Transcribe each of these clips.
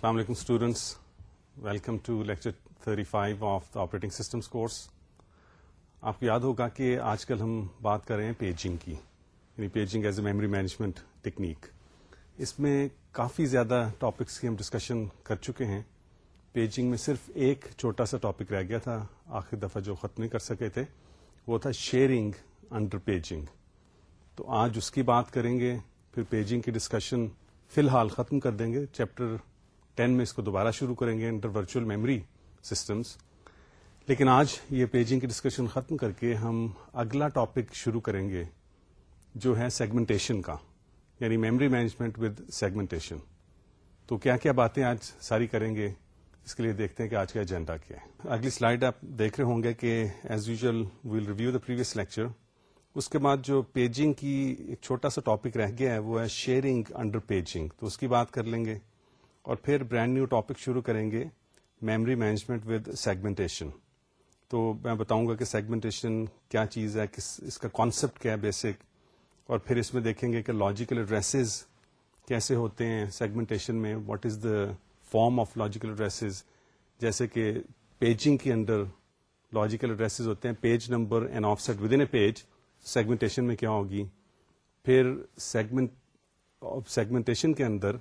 السلام علیکم students welcome to lecture 35 five of the operating systems course آپ کو یاد ہوگا کہ آج کل ہم بات کر رہے ہیں پیجنگ کی یعنی paging is a memory management technique اس میں کافی زیادہ ٹاپکس کی ہم ڈسکشن کر چکے ہیں پیجنگ میں صرف ایک چھوٹا سا ٹاپک رہ گیا تھا آخر دفعہ جو ختم نہیں کر سکے تھے وہ تھا شیئرنگ انڈر پیجنگ تو آج اس کی بات کریں گے پھر پیجنگ کی ڈسکشن فی الحال ختم کر دیں گے چیپٹر ٹین میں اس کو دوبارہ شروع کریں گے انٹر ورچوئل میموری سسٹمس لیکن آج یہ پیجنگ کی ڈسکشن ختم کر کے ہم اگلا ٹاپک شروع کریں گے جو ہے سیگمنٹیشن کا یعنی میموری مینجمنٹ ود سیگمنٹیشن تو کیا کیا باتیں آج ساری کریں گے اس کے لیے دیکھتے ہیں کہ آج کا ایجنڈا کیا ہے اگلی سلائڈ آپ دیکھ رہے ہوں گے کہ as usual we'll review the previous lecture اس کے بعد جو پیجنگ کی ایک چھوٹا سا ٹاپک رہ گیا ہے وہ ہے شیئرنگ انڈر پیجنگ تو اس کی بات کر لیں گے اور پھر برانڈ نیو ٹاپک شروع کریں گے میمری مینجمنٹ ود سیگمنٹیشن تو میں بتاؤں گا کہ سیگمنٹیشن کیا چیز ہے کس اس کا کانسیپٹ کیا ہے بیسک اور پھر اس میں دیکھیں گے کہ لاجیکل ایڈریسز کیسے ہوتے ہیں سیگمنٹیشن میں what is the form of logical addresses جیسے کہ پیجنگ کے اندر لاجیکل ایڈریسز ہوتے ہیں page number and offset within a page segmentation میں کیا ہوگی پھر سیگمنٹ سیگمنٹیشن کے اندر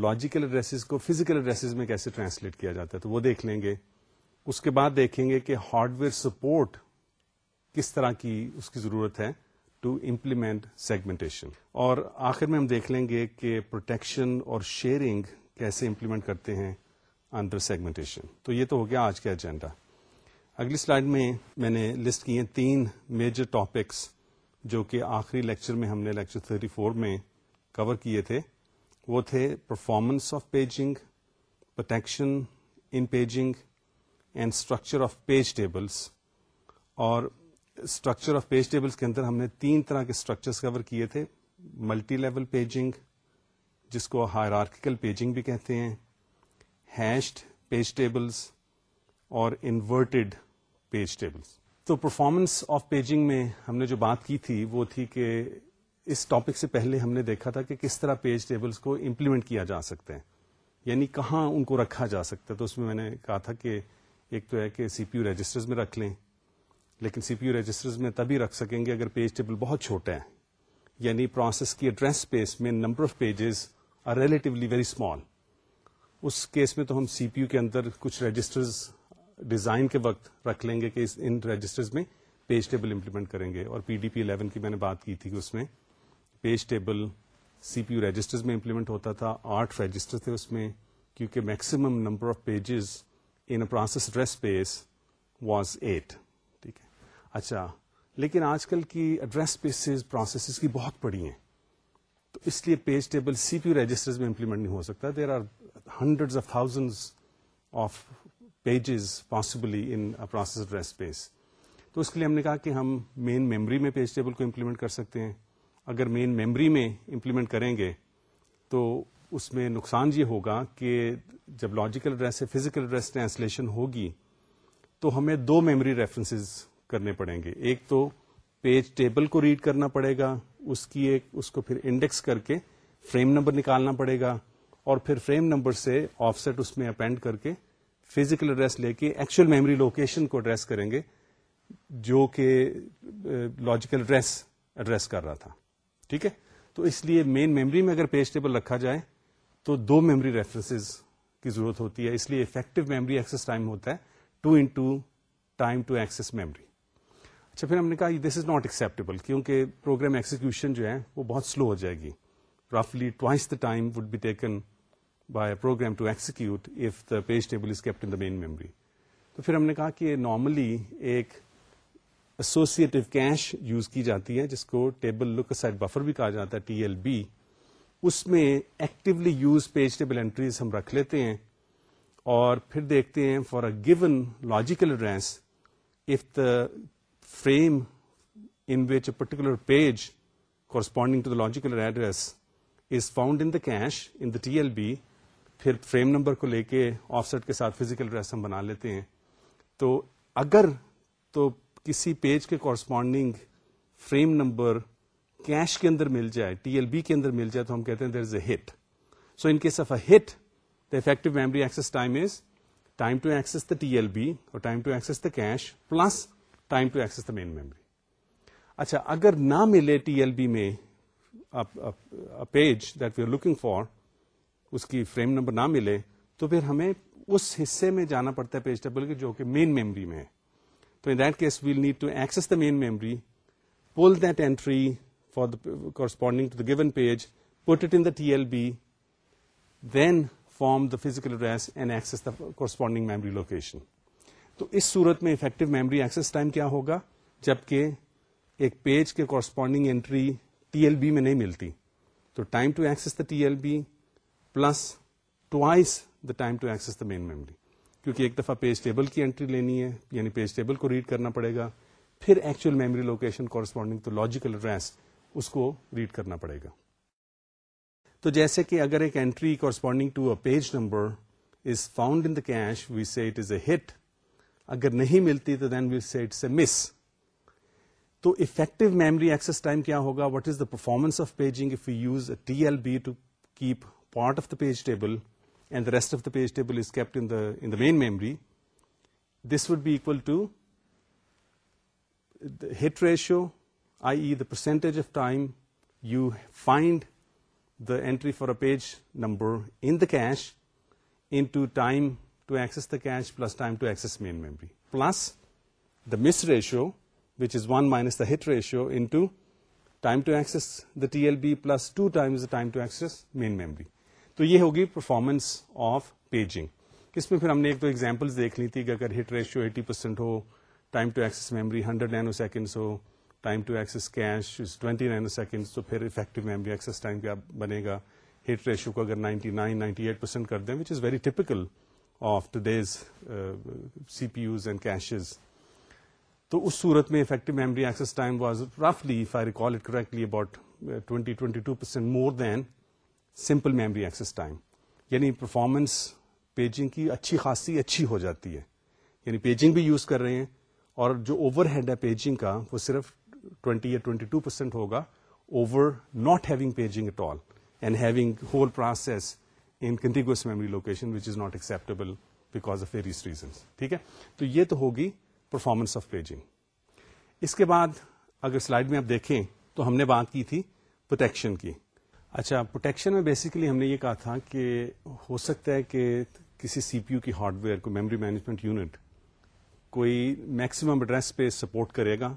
لاجیکل ایڈریسز کو فزیکل ایڈریسز میں کیسے ٹرانسلیٹ کیا جاتا ہے تو وہ دیکھ لیں گے اس کے بعد دیکھیں گے کہ ہارڈ ویئر سپورٹ کس طرح کی اس کی ضرورت ہے ٹو امپلیمنٹ سیگمنٹیشن اور آخر میں ہم دیکھ لیں گے کہ پروٹیکشن اور شیئرنگ کیسے امپلیمنٹ کرتے ہیں انڈر سیگمنٹیشن تو یہ تو ہو گیا آج کا ایجنڈا اگلی سلائڈ میں میں نے لسٹ کی ہیں تین میجر ٹاپکس جو کہ آخری لیکچر میں ہم نے لیکچر 34 میں کور کیے تھے وہ تھے performance of paging protection in paging and structure of page tables اور اسٹرکچر آف پیج ٹیبلس کے اندر ہم نے تین طرح کے اسٹرکچرس کور کیے تھے ملٹی لیول پیجنگ جس کو ہائرارکل پیجنگ بھی کہتے ہیں ہیشڈ پیج ٹیبلس اور انورٹیڈ پیج ٹیبلس تو پرفارمنس آف پیجنگ میں ہم نے جو بات کی تھی وہ تھی کہ اس ٹاپک سے پہلے ہم نے دیکھا تھا کہ کس طرح پیج ٹیبلز کو امپلیمنٹ کیا جا سکتے ہیں یعنی کہاں ان کو رکھا جا سکتا ہے تو اس میں میں نے کہا تھا کہ ایک تو ہے کہ سی پی یو رجسٹرز میں رکھ لیں لیکن سی پی یو رجسٹرز میں تبھی رکھ سکیں گے اگر پیج ٹیبل بہت چھوٹا ہے یعنی پروسیس کی ایڈریس پیس میں number of pages are relatively very small us case میں تو ہم سی پی یو کے اندر کچھ رجسٹرز ڈیزائن کے وقت رکھ لیں گے کہ ان رجسٹرز میں پیج ٹیبل امپلیمنٹ کریں گے اور پی ڈی پی الیون کی میں نے بات کی تھی کہ اس میں پیج ٹیبل سی پی یو رجسٹرز میں امپلیمنٹ ہوتا تھا آٹھ رجسٹر تھے اس میں کیونکہ maximum number of pages in process address space was eight ٹھیک ہے اچھا لیکن آج کل کی ایڈریس پیسز پروسیسز کی بہت بڑی ہیں تو اس لیے پیج ٹیبل سی پی یو رجسٹر میں امپلیمنٹ نہیں ہو سکتا there are hundred of thousand of pages possibly in process address space تو اس کے لیے ہم نے کہا کہ ہم مین میموری میں پیج ٹیبل کو امپلیمنٹ کر سکتے ہیں اگر مین میمری میں امپلیمنٹ کریں گے تو اس میں نقصان یہ ہوگا کہ جب لاجیکل ایڈریس سے فزیکل ایڈریس ٹرانسلیشن ہوگی تو ہمیں دو میموری ریفرنسز کرنے پڑیں گے ایک تو پیج ٹیبل کو ریڈ کرنا پڑے گا اس کی ایک اس کو پھر انڈیکس کر کے فریم نمبر نکالنا پڑے گا اور پھر فریم نمبر سے آف سیٹ اس میں اپینڈ کر کے فزیکل ایڈریس لے کے ایکچوئل میموری لوکیشن کو ایڈریس کریں گے جو کہ لاجیکل ایڈریس ایڈریس کر رہا تھا ٹھیک ہے تو اس لیے مین میمری میں اگر پیج ٹیبل رکھا جائے تو دو میمری ریفرنس کی ضرورت ہوتی ہے اس لیے افیکٹو میمری ایکسس ٹائم ہوتا ہے two in two two time access memory اچھا پھر ہم نے کہا دس از ناٹ ایکسپٹیبل کیونکہ پروگرام ایکسیکیوشن جو ہے وہ بہت سلو ہو جائے گی رفلی twice the time would be taken by program to execute if the page table is kept in the main memory تو پھر ہم نے کہا کہ نارملی ایک ایسوسیٹو کیش یوز کی جاتی ہے جس کو ٹیبل لک سائڈ بفر بھی کہا جاتا ہے ٹی ایل بی اس میں actually use page table entries ہم رکھ لیتے ہیں اور پھر دیکھتے ہیں for a given logical address a particular page corresponding to the logical address is found in the cache in the T L B پھر فریم نمبر کو لے کے آف کے ساتھ فزیکل ایڈریس ہم بنا لیتے ہیں تو اگر تو کسی پیج کے کورسپونڈنگ فریم نمبر کیش کے اندر مل جائے ٹی ایل بی کے اندر مل جائے تو ہم کہتے ہیں there is a hit so in case of a hit the effective memory access time is time to access the T L B اور time to access the cache plus time to access the main memory اچھا اگر نہ ملے T L B میں page that we are looking for اس کی frame number نہ ملے تو پھر ہمیں اس حصے میں جانا پڑتا ہے پیج ٹیبل کے جو کہ مین میمری میں ہے تو in that case we'll need to access the main memory pull that entry for the the the corresponding to given page put it in T L B then form the physical address and access the corresponding memory location تو اس صورت میں effective memory access time کیا ہوگا جبکہ ایک page کے corresponding entry T L B میں نہیں ملتی تو time to access the T L B plus twice the time to access the main memory کیونکہ ایک دفعہ پیج ٹیبل کی انٹری لینی ہے یعنی پیج ٹیبل کو ریڈ کرنا پڑے گا پھر actual memory location corresponding to logical address اس کو ریڈ کرنا پڑے گا تو جیسے کہ اگر ایک entry corresponding to a page number is found in the cache we see it is a hit اگر نہیں ملتی تو دین وی اٹس اے مس تو افیکٹو میموری ایکسس ٹائم کیا ہوگا what is the performance of paging if you use T L B to keep part of the page table and the rest of the page table is kept in the main memory, this would be equal to the hit ratio, i.e. the percentage of time you find the entry for a page number in the cache into time to access the cache plus time to access main memory, plus the miss ratio, which is 1 minus the hit ratio, into time to access the TLB plus 2 times the time to access main memory. تو یہ ہوگی performance of paging اس میں پھر ہم نے ایک تو example دیکھ لی تھی کہ اگر hit ratio eighty percent who time to access memory hundred nanoseconds who time to access cache twenty nanoseconds تو پھر افیکٹو میمری ایکسس ٹائم کیا بنے گا ہٹ ریشیو کو اگر نائنٹی نائنٹی ایٹ پرسینٹ کر دیں which is very typical of today's C P Us and caches تو اس صورت میں effective memory access time was رفلی if I recall it correctly about twenty twenty two percent more than simple memory access time یعنی performance paging کی اچھی خاصی اچھی ہو جاتی ہے یعنی پیجنگ بھی یوز کر رہے ہیں اور جو اوور ہیڈ ہے پیجنگ کا وہ صرف 20 یا 22 پرسینٹ ہوگا over not having paging at all and having whole process in contiguous memory location which is not acceptable because of various reasons ٹھیک ہے تو یہ تو ہوگی پرفارمنس آف پیجنگ اس کے بعد اگر سلائڈ میں آپ دیکھیں تو ہم نے بات کی تھی پروٹیکشن کی اچھا پروٹیکشن میں بیسیکلی ہم نے یہ کہا تھا کہ ہو سکتا ہے کہ کسی سی پی یو کی ہارڈ ویئر کو میموری مینجمنٹ یونٹ کوئی میکسیمم ایڈریس پہ سپورٹ کرے گا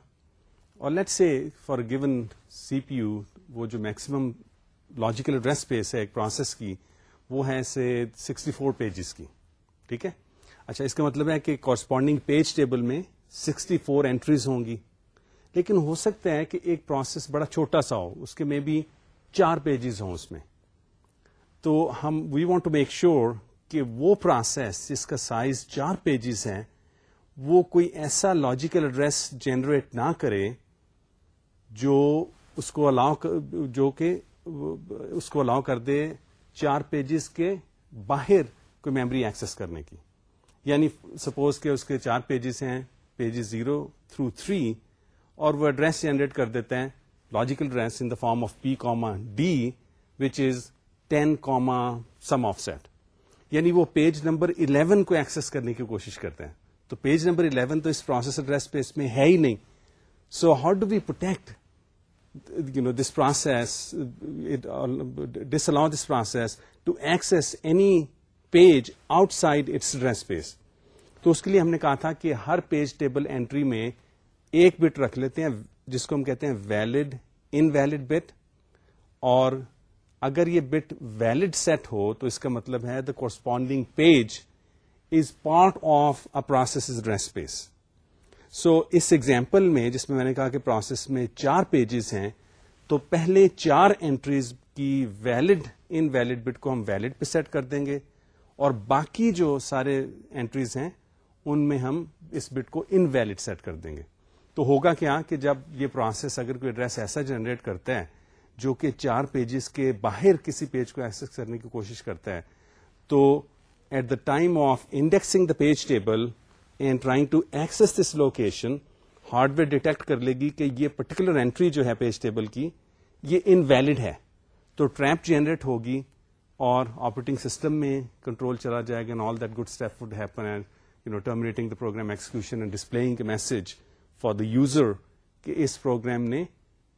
اور let say for given C P U وہ جو میکسیمم لاجیکل ایڈریس پیس ہے ایک پروسیس کی وہ ہے سے 64 فور پیجز کی ٹھیک ہے اچھا اس کا مطلب ہے کہ کارسپونڈنگ پیج ٹیبل میں 64 فور اینٹریز ہوں گی لیکن ہو سکتا ہے کہ ایک پروسیس بڑا چھوٹا سا ہو اس کے میں بھی چار پیجز ہوں اس میں تو ہم we want to make sure کہ وہ پروسیس جس کا سائز چار پیجز ہے وہ کوئی ایسا لاجیکل ایڈریس جنریٹ نہ کرے جو اس کو الاؤ جو کہ اس کو الاؤ کر دے چار پیجز کے باہر کوئی میموری ایکسس کرنے کی یعنی سپوز کہ اس کے چار پیجز ہیں پیجز زیرو تھرو تھری اور وہ ایڈریس جنریٹ کر دیتے ہیں logical address form of P comma D which is ten comma some offset یعنی وہ پیج نمبر 11 کو ایکسس کرنے کی کوشش کرتے ہیں تو پیج نمبر 11 تو اس پروسیس ایڈریس پیس میں ہے ہی نہیں so how do we protect you know this process disallow this process to access any page outside its address space تو اس کے لیے ہم نے کہا تھا کہ ہر پیج ٹیبل اینٹری میں ایک بٹ رکھ لیتے ہیں جس کو ہم کہتے ہیں ویلڈ انویلڈ بٹ اور اگر یہ بٹ ویلڈ سیٹ ہو تو اس کا مطلب ہے the corresponding page is part of a process address space so us example میں جس میں میں نے کہا کہ پروسیس میں چار پیجز ہیں تو پہلے چار انٹریز کی ویلڈ ان ویلڈ بٹ کو ہم ویلڈ پہ سیٹ کر دیں گے اور باقی جو سارے انٹریز ہیں ان میں ہم اس بٹ کو انویلڈ سیٹ کر دیں گے تو ہوگا کیا کہ جب یہ پروسیس اگر کوئی ایڈریس ایسا جنریٹ کرتا ہے جو کہ چار پیجز کے باہر کسی پیج کو ایکسس کرنے کی کوشش کرتا ہے تو at the time of indexing the page table and trying to access this location hardware detect کر لے گی کہ یہ پرٹیکولر اینٹری جو ہے پیج ٹیبل کی یہ انویلڈ ہے تو ٹریپ جنریٹ ہوگی اور آپریٹنگ سسٹم میں کنٹرول چلا جائے گا all that good step would you know rating the program and display message for the user کہ اس پروگرام نے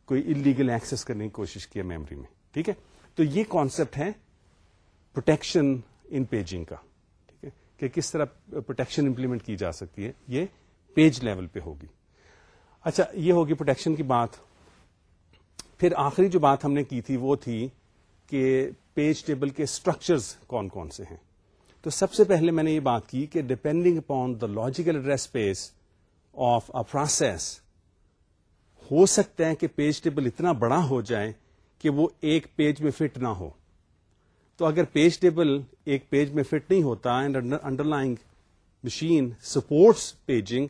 کوئی انلیگل ایکسس کرنے کی کوشش کی میموری میں ٹھیک ہے تو یہ کانسیپٹ ہے پروٹیکشن ان پیجنگ کا ٹھیک ہے کہ کس طرح پروٹیکشن امپلیمنٹ کی جا سکتی ہے یہ پیج لیول پہ ہوگی اچھا یہ ہوگی پروٹیکشن کی بات پھر آخری جو بات ہم نے کی تھی وہ تھی کہ پیج ٹیبل کے اسٹرکچرز کون کون سے ہیں تو سب سے پہلے میں نے یہ بات کی کہ depending upon the logical address space of process ہو سکتا ہے کہ پیج ٹیبل اتنا بڑا ہو جائے کہ وہ ایک پیج میں فٹ نہ ہو تو اگر پیج ٹیبل ایک پیج میں فٹ نہیں ہوتا underlying machine supports paging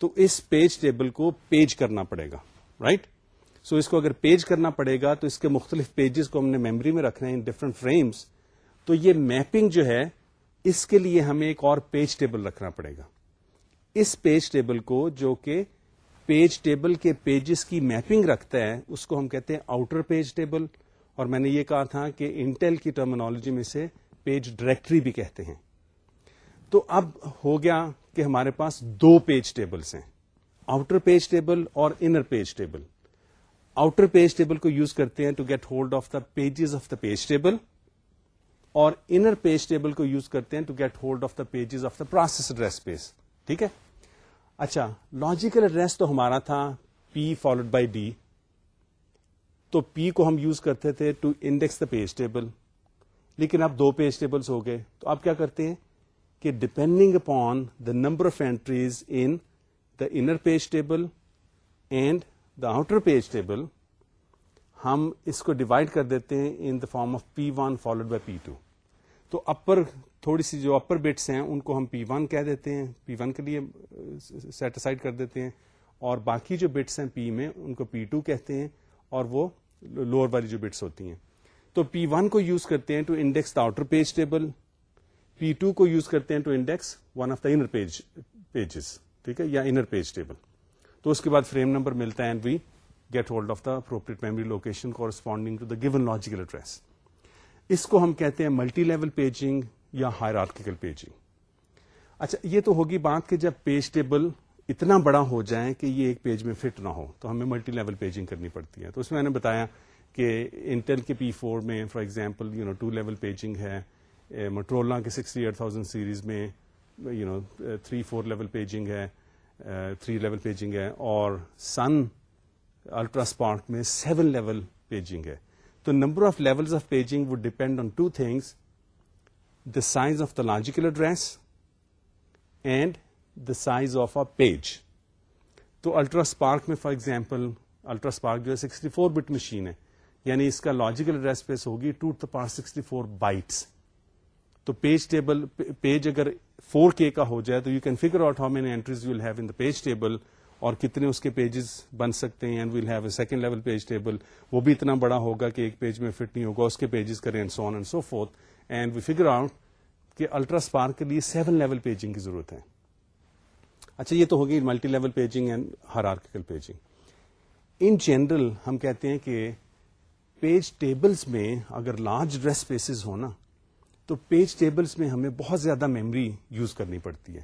تو اس پیج ٹیبل کو پیج کرنا پڑے گا رائٹ right? سو so اس کو اگر پیج کرنا پڑے گا تو اس کے مختلف پیجز کو ہم نے میموری میں رکھنا ہے ڈفرنٹ فریمس تو یہ میپنگ جو ہے اس کے لیے ہمیں ایک اور پیج ٹیبل رکھنا پڑے گا اس پیج ٹیبل کو جو کہ پیج ٹیبل کے پیجز کی میپنگ رکھتا ہے اس کو ہم کہتے ہیں آؤٹر پیج ٹیبل اور میں نے یہ کہا تھا کہ انٹیل کی ٹرمنالوجی میں سے پیج ڈائریکٹری بھی کہتے ہیں تو اب ہو گیا کہ ہمارے پاس دو پیج ٹیبلس ہیں آؤٹر پیج ٹیبل اور inner page table outer page table کو یوز کرتے ہیں to get hold of the pages of the page table اور انر پیج ٹیبل کو یوز کرتے ہیں to get hold of the pages of the process address space ٹھیک ہے اچھا لاجیکل ایڈریس تو ہمارا تھا پی فالوڈ بائی ڈی تو پی کو ہم یوز کرتے تھے to index the page table لیکن اب دو پیج ٹیبلس ہو گئے تو آپ کیا کرتے ہیں کہ depending upon the number of entries in the inner page table and the outer page table ہم اس کو ڈیوائڈ کر دیتے ہیں in the form of P one followed by P two تو اپر تھوڑی سی جو اپر بٹس ہیں ان کو ہم پی ون کہہ دیتے ہیں پی ون کے لیے سیٹسائڈ uh, کر دیتے ہیں اور باقی جو بٹس ہیں پی میں ان کو پی ٹو کہتے ہیں اور وہ لوور والی جو بٹس ہوتی ہیں تو پی ون کو یوز کرتے ہیں to index the outer page table P two کو یوز کرتے ہیں to index one of the inner page pages ٹھیک ہے یا انر پیج ٹیبل تو اس کے بعد فریم نمبر ملتا ہے and we get hold of the appropriate memory location corresponding to the given logical address اس کو ہم کہتے ہیں multi level paging higher hierarchical paging اچھا یہ تو ہوگی بات کہ جب پیج ٹیبل اتنا بڑا ہو جائے کہ یہ ایک پیج میں فٹ نہ ہو تو ہمیں ملٹی لیول پیجنگ کرنی پڑتی ہے تو اس میں میں نے بتایا کہ انٹل کے پی فور میں for example you know two level paging ہے مٹرولا کے سکسٹی ایٹ تھاؤزینڈ سیریز میں you know three four level paging ہے تھری لیول پیجنگ ہے اور سن الٹرا اسپارک میں سیون لیول پیجنگ ہے تو number of level of paging would depend on two things size of the logical address and the size of a page تو SPARC میں for example SPARC جو page table page اگر four K کا ہو جائے تو you can figure many entries in page table اور کتنے اس کے پیجز بن سکتے ہیں and we'll have a second level page table وہ بھی اتنا بڑا ہوگا کہ ایک پیج میں فٹ نہیں ہوگا اس کے پیجز کریں so and we figure out کہ الٹرا اسپارک کے لیے سیون لیول پیجنگ کی ضرورت ہے اچھا یہ تو ہوگی ملٹی لیول پیجنگ اینڈ ہر پیجنگ ان جنرل ہم کہتے ہیں کہ پیج ٹیبلس میں اگر لارج ڈریس پیسز ہونا تو پیج ٹیبلس میں ہمیں بہت زیادہ میمری یوز کرنی پڑتی ہے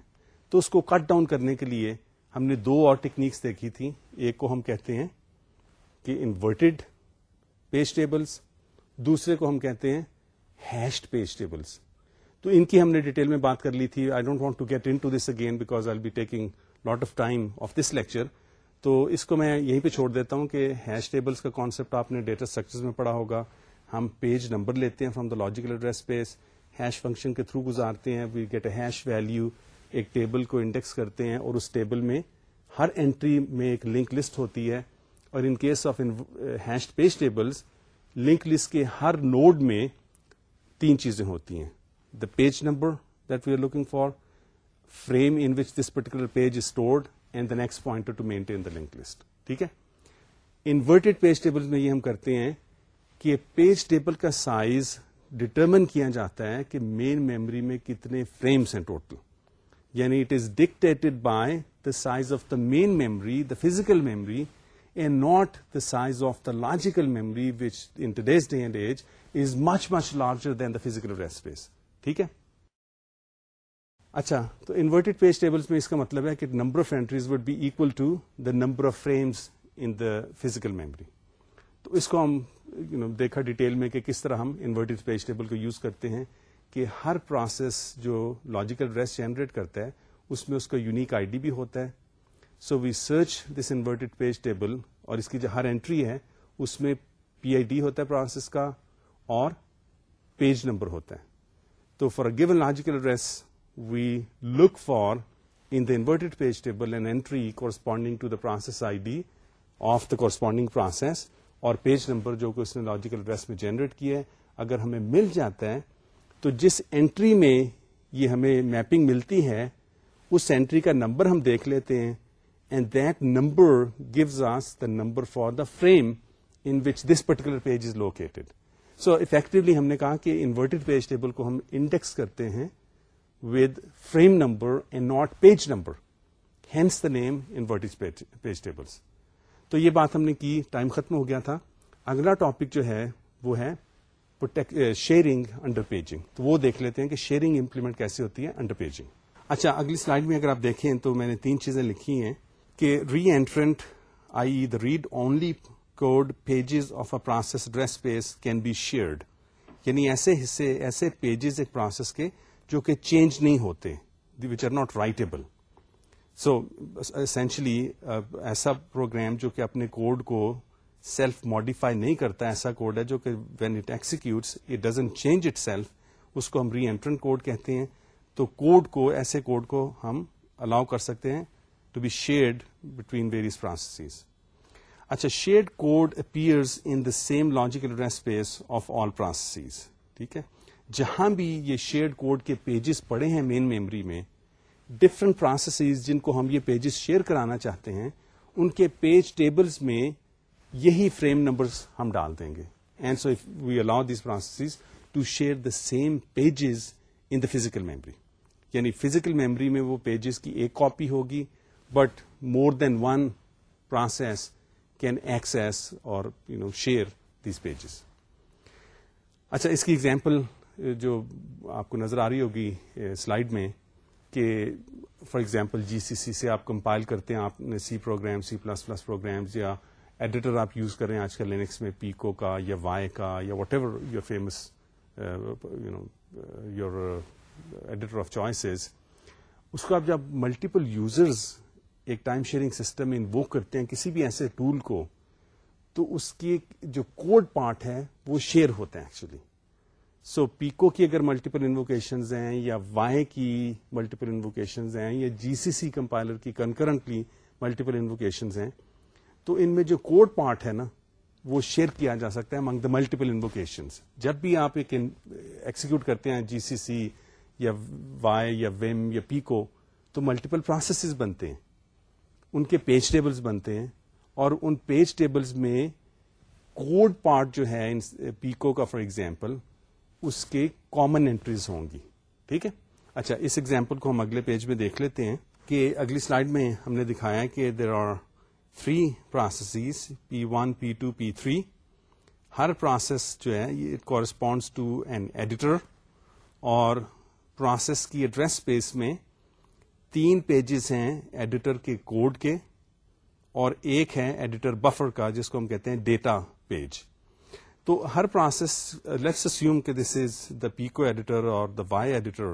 تو اس کو کٹ ڈاؤن کرنے کے لیے ہم نے دو اور ٹیکنیکس دیکھی تھی ایک کو ہم کہتے ہیں کہ انورٹیڈ پیج ٹیبلس دوسرے کو ہم کہتے ہیں ہیشڈ تو ان کی ہم نے ڈیٹیل میں بات کر لی تھی I don't want to get into this again because I be taking lot of time of this lecture تو اس کو میں یہیں پہ چھوڑ دیتا ہوں کہ ہیش ٹیبلس کا کانسیپٹ آپ نے ڈیٹا اسٹرکچر میں پڑھا ہوگا ہم پیج نمبر لیتے ہیں from the logical address space hash function کے تھرو گزارتے ہیں we get a hash value ایک ٹیبل کو انڈیکس کرتے ہیں اور اس ٹیبل میں ہر انٹری میں ایک لنک لسٹ ہوتی ہے اور in case of hash page tables link list کے ہر نوڈ میں تین چیزیں ہوتی ہیں the page number that we are looking for frame in which this particular page stored and the next pointer to maintain the link list ٹھیک ہے inverted page table میں یہ ہم کرتے ہیں کہ پیج ٹیبل کا سائز ڈٹرمن کیا جاتا ہے کہ مین میمری میں کتنے فریمس ہیں ٹوٹل یعنی it is dictated by the size of the main memory the physical memory and not the size of the logical memory day and age is much much larger than the physical ٹھیک ہے اچھا تو inverted page tables میں اس کا مطلب ہے کہ number of entries would be equal to the number of frames in the physical memory تو اس کو ہم you know, دیکھا ڈیٹیل میں کہ کس طرح ہم انورٹیڈ پیج ٹیبل کو یوز کرتے ہیں کہ ہر پروسیس جو لاجیکل ریس جنریٹ کرتا ہے اس میں اس کا یونیک آئی ڈی بھی ہوتا ہے so we search this inverted page table اور اس کی جو ہر اینٹری ہے اس میں پی آئی ڈی ہوتا ہے پروسیس کا اور پیج نمبر ہوتا ہے تو for given logical address we look for in the inverted page table and entry corresponding to the process I D of the corresponding process اور پیج نمبر جو کہ اس نے لاجیکل ایڈریس میں جنریٹ کیا ہے اگر ہمیں مل جاتا ہے تو جس اینٹری میں یہ ہمیں میپنگ ملتی ہے اس اینٹری کا نمبر ہم دیکھ لیتے ہیں and that number gives us the number for the frame in which this particular page is located so effectively ہم نے کہا کہ انورٹیڈ ٹیبل کو ہم انڈیکس کرتے ہیں with frame number and not page number hence the name page tables تو یہ بات ہم نے کی ٹائم ختم ہو گیا تھا اگلا ٹاپک جو ہے وہ ہے شیئرنگ انڈر پیجنگ تو وہ دیکھ لیتے ہیں کہ شیئرنگ امپلیمنٹ کیسے ہوتی ہے انڈر پیجنگ اچھا اگلی سلائڈ میں اگر آپ دیکھیں تو میں نے تین چیزیں لکھی ہیں کہ reentrant I the read only code pages of a process address space can be shared یعنی ایسے حصے ایسے پیجز ایک پروسیس کے جو کہ چینج نہیں ہوتے they which are not writable so essentially ایسا پروگرام جو کہ اپنے کوڈ کو سیلف ماڈیفائی نہیں کرتا ایسا کوڈ ہے جو کہ when it executes it doesn't change itself اس کو ہم ری اینٹرن کوڈ کہتے ہیں تو کوڈ کو ایسے کوڈ کو ہم الاؤ کر سکتے ہیں to be shared between various processes اچھا shared code appears in the same logical space of all processes ٹھیک ہے جہاں بھی یہ شیئرڈ کوڈ کے پیجز پڑے ہیں مین میموری میں ڈفرینٹ پروسیسز جن کو ہم یہ پیجز شیئر کرانا چاہتے ہیں ان کے پیج ٹیبلز میں یہی فریم نمبرز ہم ڈال دیں گے and so if we allow these processes to share the same pages in the physical memory یعنی فزیکل میموری میں وہ پیجز کی ایک کاپی ہوگی but more than one process can can اور you know share these pages اچھا اس کی ایگزامپل جو آپ کو نظر آ رہی ہوگی سلائڈ میں کہ فار ایگزامپل جی سی سی سے آپ کمپائل کرتے ہیں آپ نے C program C plus plus programs یا ایڈیٹر آپ یوز کریں آج کل لینکس میں پیکو کا یا وائی کا یا whatever your famous you know your editor of choices اس کو آپ جب ملٹیپل یوزرز ایک ٹائم شیئرنگ سسٹم انووک کرتے ہیں کسی بھی ایسے ٹول کو تو اس کی جو کوڈ پارٹ ہے وہ شیئر ہوتے ہیں ایکچولی سو پیکو کی اگر ملٹیپل انووکیشنز ہیں یا وائی کی ملٹیپل انووکیشنز ہیں یا جی سی سی کمپائلر کی کنکرنٹلی ملٹیپل انووکیشنز ہیں تو ان میں جو کوڈ پارٹ ہے نا وہ شیئر کیا جا سکتا ہے امنگ دا ملٹیپل انووکیشنز جب بھی آپ ایکسیکیوٹ کرتے ہیں جی سی سی یا وائی یا ویم یا پیکو تو ملٹیپل پروسیسز بنتے ہیں ان کے پیج ٹیبلز بنتے ہیں اور ان پیج ٹیبلز میں کوڈ پارٹ جو ہے پیکو کا فار ایگزامپل اس کے کامن انٹریز ہوں گی ٹھیک ہے اچھا اس ایگزامپل کو ہم اگلے پیج میں دیکھ لیتے ہیں کہ اگلی سلائڈ میں ہم نے دکھایا کہ there are three processes P one P two P three Hare process جو ہے کورسپونڈس ٹو این ایڈیٹر اور پروسیس کی ایڈریس اسپیس میں تین پیجز ہیں ایڈیٹر کے کوڈ کے اور ایک ہے ایڈیٹر بفر کا جس کو ہم کہتے ہیں ڈیٹا پیج تو ہر پروسیس لیٹس اسیوم کہ دس از دا پی کو ایڈیٹر اور دا وائی ایڈیٹر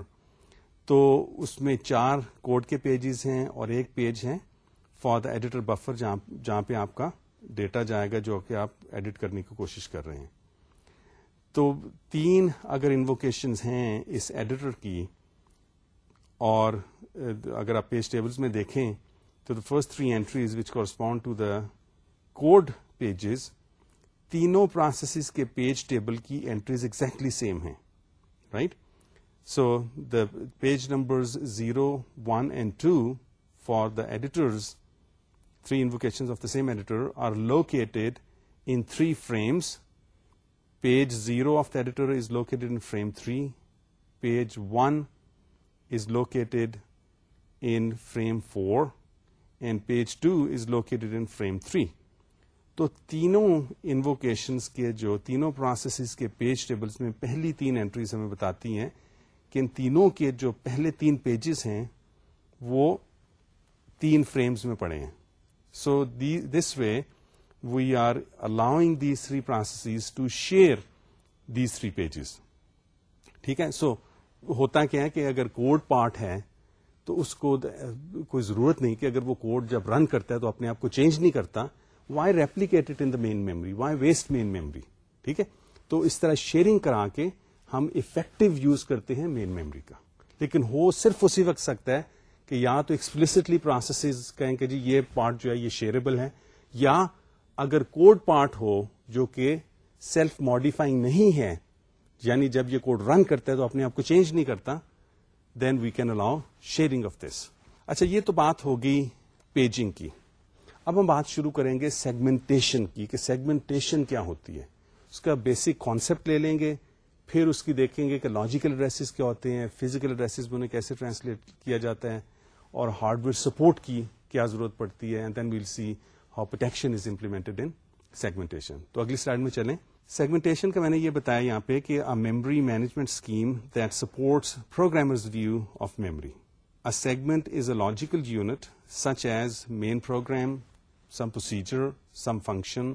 تو اس میں چار کوڈ کے پیجز ہیں اور ایک پیج ہے فار دا ایڈیٹر بفر جہاں پہ آپ کا ڈیٹا جائے گا جو کہ آپ ایڈٹ کرنے کی کوشش کر رہے ہیں تو تین اگر انوکیشنز ہیں اس ایڈیٹر کی اور اگر آپ پیج ٹیبلز میں دیکھیں تو the first three entries which correspond to the code pages تینوں پروسیسز کے پیج ٹیبل کی اینٹریز ایگزیکٹلی سیم ہیں right so the page numbers zero one and two for the editors three invocation of the same editor are located in three frames page zero of the editor is located in frame three page one located in frame four and page two is located in frame three تو تینوں invocation کے جو تینوں process کے page tables میں پہلی تین entries ہمیں بتاتی ہیں کہ ان تینوں کے جو پہلے تین پیجز ہیں وہ تین فریمس میں پڑے ہیں so this way we are allowing the three processes to share the three pages ٹھیک ہے سو ہوتا کیا ہے کہ اگر کوڈ پارٹ ہے تو اس کو کوئی ضرورت نہیں کہ اگر وہ کوڈ جب رن کرتا ہے تو اپنے آپ کو چینج نہیں کرتا why replicate it in main memory why waste main memory ٹھیک ہے تو اس طرح شیئرنگ کرا کے ہم افیکٹو یوز کرتے ہیں مین میموری کا لیکن ہو صرف اسی وقت سکتا ہے کہ یا تو ایکسپلسٹلی پروسیسز کہیں کہ جی یہ پارٹ جو ہے یہ شیئربل ہے یا اگر کوڈ پارٹ ہو جو کہ سیلف ماڈیفائنگ نہیں ہے یعنی جب یہ کوڈ رن کرتا ہے تو اپنے آپ کو چینج نہیں کرتا then we can allow sharing of this اچھا یہ تو بات ہوگی پیجنگ کی اب ہم بات شروع کریں گے سیگمنٹیشن کی کہ سیگمنٹیشن کیا ہوتی ہے اس کا بیسک کانسیپٹ لے لیں گے پھر اس کی دیکھیں گے کہ لاجیکل ایڈریسز کیا ہوتے ہیں فزیکل میں انہیں کیسے ٹرانسلیٹ کیا جاتا ہے اور ہارڈ ویئر سپورٹ کی کیا ضرورت پڑتی ہے and then we'll see how protection is implemented in segmentation تو اگلی سلائڈ میں چلیں سیگمنٹیشن کا میں نے یہ بتایا یہاں پہ کہ memory management scheme that supports programmer's view of memory a segment is a logical unit such as main program some procedure some function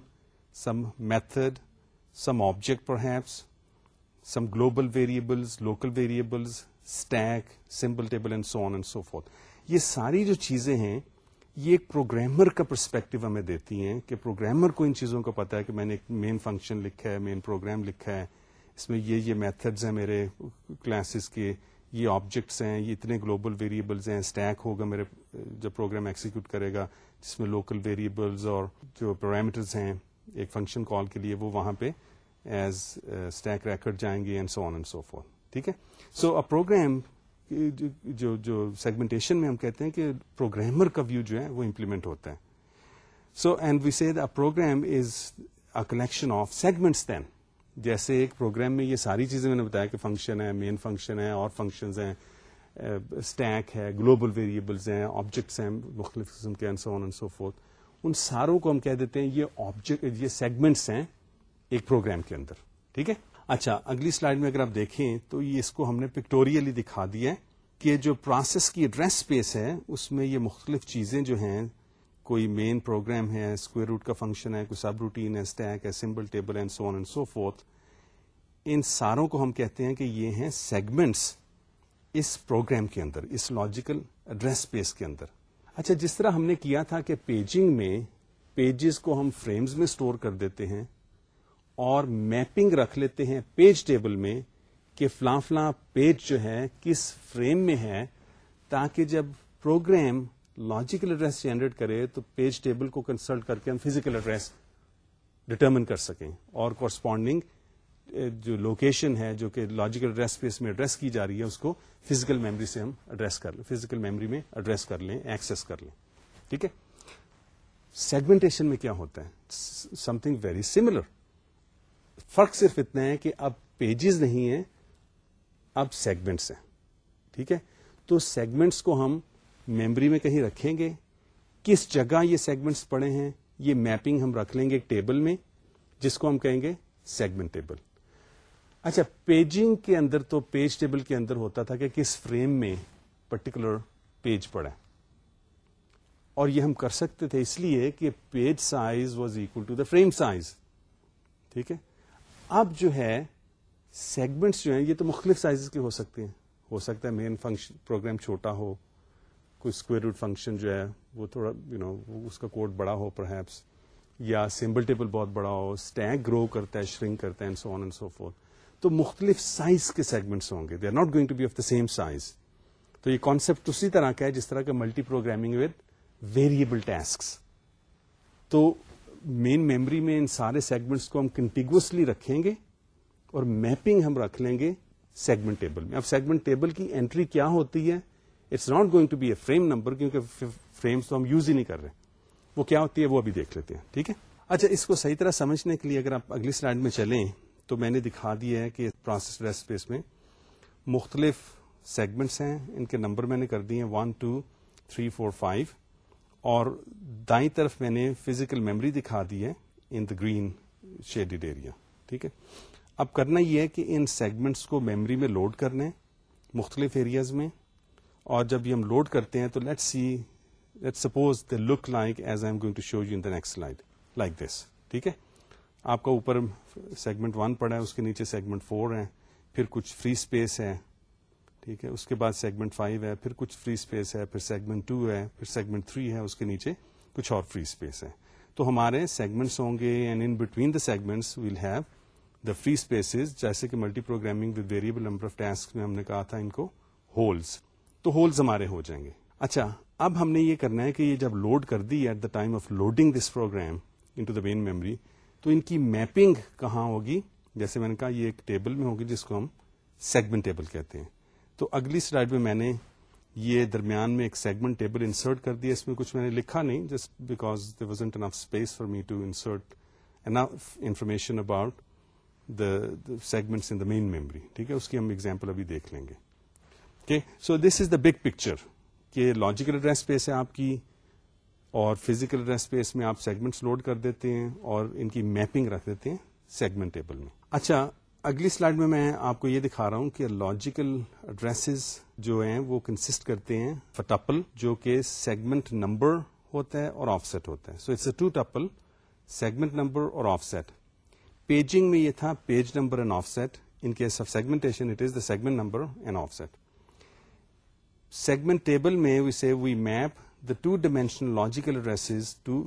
some method some object perhaps some global variables local variables stack symbol table and so on and so forth یہ ساری جو چیزیں ہیں یہ ایک programmer کا perspective ہمیں دیتی ہیں کہ پروگرامر کو ان چیزوں کا پتا ہے کہ میں نے ایک مین فنکشن لکھا ہے مین پروگرام لکھا ہے اس میں یہ یہ میتھڈز ہیں میرے کلاسز کے یہ آبجیکٹس ہیں یہ اتنے گلوبل ویریبلز ہیں اسٹیک ہوگا میرے جب پروگرام ایکسیکیوٹ کرے گا جس میں لوکل ویریبلز اور جو پیرامیٹرز ہیں ایک فنکشن کال کے لیے وہ وہاں پہ ایز اسٹیک ریکڈ جائیں گے اینڈ اینڈ سو سو آن ٹھیک ہے سو پروگرام جو جو سیگمنٹیشن میں ہم کہتے ہیں کہ پروگرامر کا ویو جو ہے وہ امپلیمنٹ ہوتا ہے so and we see program is a collection of segments then جیسے ایک پروگرام میں یہ ساری چیزیں میں نے بتایا کہ فنکشن ہے مین فنکشن ہے اور فنکشنز ہیں اسٹیک ہے گلوبل ویریبلز ہیں آبجیکٹس ہیں مختلف قسم کے ان ساروں کو ہم کہہ دیتے ہیں یہ آبجیکٹ یہ سیگمنٹس ہیں ایک پروگرام کے اندر ٹھیک ہے اچھا اگلی سلائیڈ میں اگر آپ دیکھیں تو یہ اس کو ہم نے پکٹوریلی دکھا دیا کہ جو پروسیس کی ایڈریس اسپیس ہے اس میں یہ مختلف چیزیں جو ہیں کوئی مین پروگرام ہے اسکوئر روٹ کا فنکشن ہے کوئی سب روٹین ہے اسٹیک ہے symbol table and and so forth ان ساروں کو ہم کہتے ہیں کہ یہ ہیں سیگمنٹس اس پروگرام کے اندر اس لاجیکل ایڈریس اسپیس کے اندر اچھا جس طرح ہم نے کیا تھا کہ پیجنگ میں پیجز کو ہم فریمز میں اسٹور کر دیتے ہیں اور میپنگ رکھ لیتے ہیں پیج ٹیبل میں کہ فلاں فلاں پیج جو ہے کس فریم میں ہے تاکہ جب پروگرام لاجیکل ایڈریس جنریٹ کرے تو پیج ٹیبل کو کنسلٹ کر کے ہم فزیکل ایڈریس ڈٹرمن کر سکیں اور کورسپونڈنگ جو لوکیشن ہے جو کہ لاجیکل ایڈریس پیس میں ایڈریس کی جا رہی ہے اس کو فزیکل میموری سے ہم ایڈریس کر لیں فزیکل میموری میں ایڈریس کر لیں ایکسیس کر لیں ٹھیک ہے سیگمنٹیشن میں کیا ہوتا ہے سم تھنگ ویری سملر فرق صرف اتنا ہے کہ اب پیجز نہیں ہیں اب سیگمنٹس ہیں ٹھیک ہے تو سیگمنٹس کو ہم میمری میں کہیں رکھیں گے کس جگہ یہ سیگمنٹس پڑے ہیں یہ میپنگ ہم رکھ لیں گے ایک ٹیبل میں جس کو ہم کہیں گے سیگمنٹ ٹیبل اچھا پیجنگ کے اندر تو پیج ٹیبل کے اندر ہوتا تھا کہ کس فریم میں پرٹیکولر پیج پڑا اور یہ ہم کر سکتے تھے اس لیے کہ page size was equal to the frame size ٹھیک ہے اب جو ہے سیگمنٹس جو ہیں یہ تو مختلف سائز کے ہو سکتے ہیں ہو سکتا ہے مین فنکشن پروگرام چھوٹا ہو کوئی اسکوئر روٹ فنکشن جو ہے وہ تھوڑا یو نو اس کا کوڈ بڑا ہو پر یا سمبل ٹیبل بہت بڑا ہو اسٹینک گرو کرتا ہے شرنک کرتا ہے سو تو مختلف سائز کے سیگمنٹس ہوں گے they are not going to be of the same size تو یہ کانسیپٹ اسی طرح کا ہے جس طرح کا multi programming with variable task تو مین میموری میں ان سارے سیگمنٹس کو ہم کنٹیگوسلی رکھیں گے اور میپنگ ہم رکھ لیں گے سیگمنٹ ٹیبل میں اب سیگمنٹ ٹیبل کی انٹری کیا ہوتی ہے it's not going to be a frame number کیونکہ فریمس تو ہم یوز ہی نہیں کر رہے وہ کیا ہوتی ہے وہ ابھی دیکھ لیتے ہیں ٹھیک ہے اچھا اس کو صحیح طرح سمجھنے کے لیے اگر آپ اگلی سلائڈ میں چلیں تو میں نے دکھا دیا ہے کہ پروسیس ریسپیس میں مختلف سیگمنٹس ہیں ان کے نمبر میں نے کر دیے one two three four five اور دائیں طرف میں نے فزیکل میموری دکھا دی ہے in the green shaded area ٹھیک ہے اب کرنا یہ ہے کہ ان سیگمنٹس کو میموری میں لوڈ کرنا ہے مختلف ایریاز میں اور جب یہ ہم لوڈ کرتے ہیں تو let see let suppose the look like as I am going to show you in the next slide like this ٹھیک ہے آپ کا اوپر سیگمنٹ ون پڑا ہے اس کے نیچے سیگمنٹ فور ہے پھر کچھ فری اسپیس ہے ٹھیک ہے اس کے بعد سیگمنٹ فائیو ہے پھر کچھ فری اسپیس ہے پھر سیگمنٹ ٹو ہے پھر سیگمنٹ تھری ہے اس کے نیچے کچھ اور فری اسپیس ہے تو ہمارے سیگمنٹس ہوں گے and in between the segments we'll have the free spaces جیسے کہ multiprogramming with variable number of task میں ہم نے کہا تھا ان کو ہولس تو ہولس ہمارے ہو جائیں گے اچھا اب ہم نے یہ کرنا ہے کہ یہ جب لوڈ کر دی at the time of loading this program in the main memory تو ان کی میپنگ کہاں ہوگی جیسے میں نے کہا یہ ایک ٹیبل میں ہوگی جس کو ہم سیگمنٹ ٹیبل کہتے ہیں تو اگلی سلائڈ میں میں نے یہ درمیان میں ایک سیگمنٹ ٹیبل انسرٹ کر دیا اس میں کچھ میں نے لکھا نہیں just because was enough space for me to insert enough information about the segment in the main memory ٹھیک ہے اس کی ہم ایگزامپل ابھی دیکھ لیں گے so this is the big picture کہ لاجیکل ایڈریس پیس ہے آپ کی اور فزیکل ایڈریس پیس میں آپ سیگمنٹس لوڈ کر دیتے ہیں اور ان کی میپنگ رکھ دیتے ہیں سیگمنٹ ٹیبل میں اچھا اگلی سلائڈ میں میں آپ کو یہ دکھا رہا ہوں کہ لاجیکل ایڈریسز جو ہیں وہ کنسٹ کرتے ہیں جو کہ سیگمنٹ نمبر ہوتا ہے اور آف سیٹ ہوتا ہے so it's a two tuple segment number اور آف سیٹ پیجنگ میں یہ تھا page number and offset in case of segmentation it is the segment number and offset segment table میں we we see map the two dimensional logical addresses to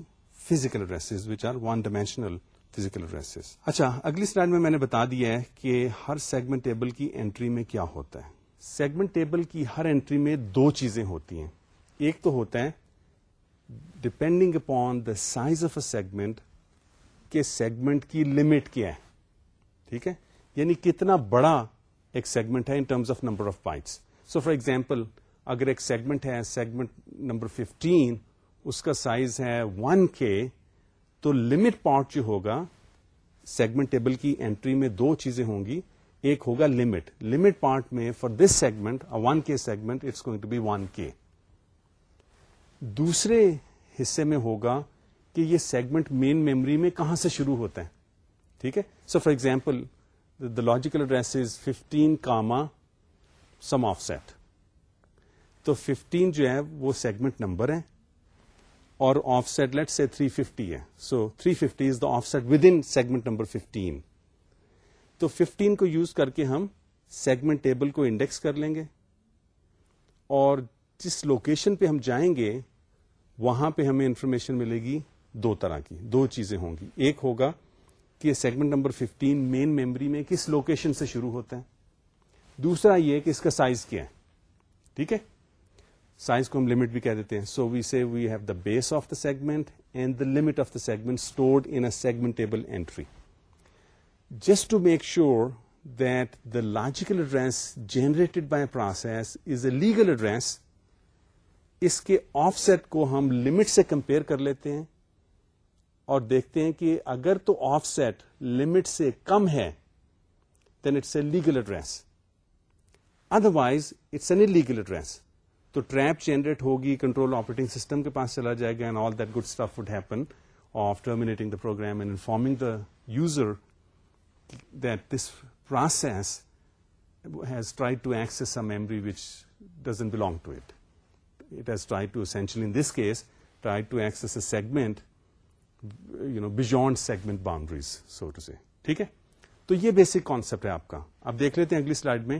physical which are one dimensional physical references اچھا اگلی slide میں میں نے بتا دیا ہے کہ ہر سیگمنٹ ٹیبل کی انٹری میں کیا ہوتا ہے سیگمنٹ ٹیبل کی ہر انٹری میں دو چیزیں ہوتی ہیں ایک تو ہوتا ہے depending upon the size of a segment کے سیگمنٹ کی لمٹ کیا ہے ٹھیک ہے یعنی کتنا بڑا ایک سیگمنٹ ہے in terms of number of bytes so for example اگر ایک سیگمنٹ ہے سیگمنٹ نمبر 15 اس کا سائز ہے 1K کے تو لمٹ پوائنٹ جو ہوگا سیگمنٹ ٹیبل کی اینٹری میں دو چیزیں ہوں گی ایک ہوگا لمٹ لمٹ پوائنٹ میں for this segment one K segment it's going to be one K دوسرے حصے میں ہوگا کہ یہ سیگمنٹ مین میموری میں کہاں سے شروع ہوتے ہیں ٹھیک ہے so for example the logical address is fifteen comma some offset تو ففٹین جو ہے وہ سیگمنٹ نمبر ہے اور offset let say three fifty ہے so three fifty is offset within segment number تو ففٹین کو یوز کر کے ہم سیگمنٹ ٹیبل کو انڈیکس کر لیں گے اور جس لوکیشن پہ ہم جائیں گے وہاں پہ ہمیں انفارمیشن ملے گی دو طرح کی دو چیزیں ہوں گی ایک ہوگا کہ segment number fifteen main memory میں کس لوکیشن سے شروع ہوتا ہے دوسرا یہ کہ اس کا سائز کیا ہے ٹھیک ہے کو ہم لمٹ بھی کہہ دیتے ہیں so we see we have the base of the segment and the limit of the segment stored in segment table entry just to make sure that the logical address generated by process is a legal address اس کے of set کو ہم limit سے compare کر لیتے ہیں اور دیکھتے ہیں کہ اگر تو آف سیٹ لمٹ سے کم ہے then it's a legal address otherwise it's an illegal address تو ٹریپ جنریٹ ہوگی کنٹرول آپریٹنگ سسٹم کے پاس چلا جائے گا and all that good stuff would happen of terminating the program and informing the user that this process has try to access a memory which doesn't belong to it it has try to essentially in this case try to access a segment you know beyond segment boundaries so to سے ٹھیک ہے تو یہ basic concept ہے آپ کا آپ دیکھ لیتے ہیں اگلی سلائڈ میں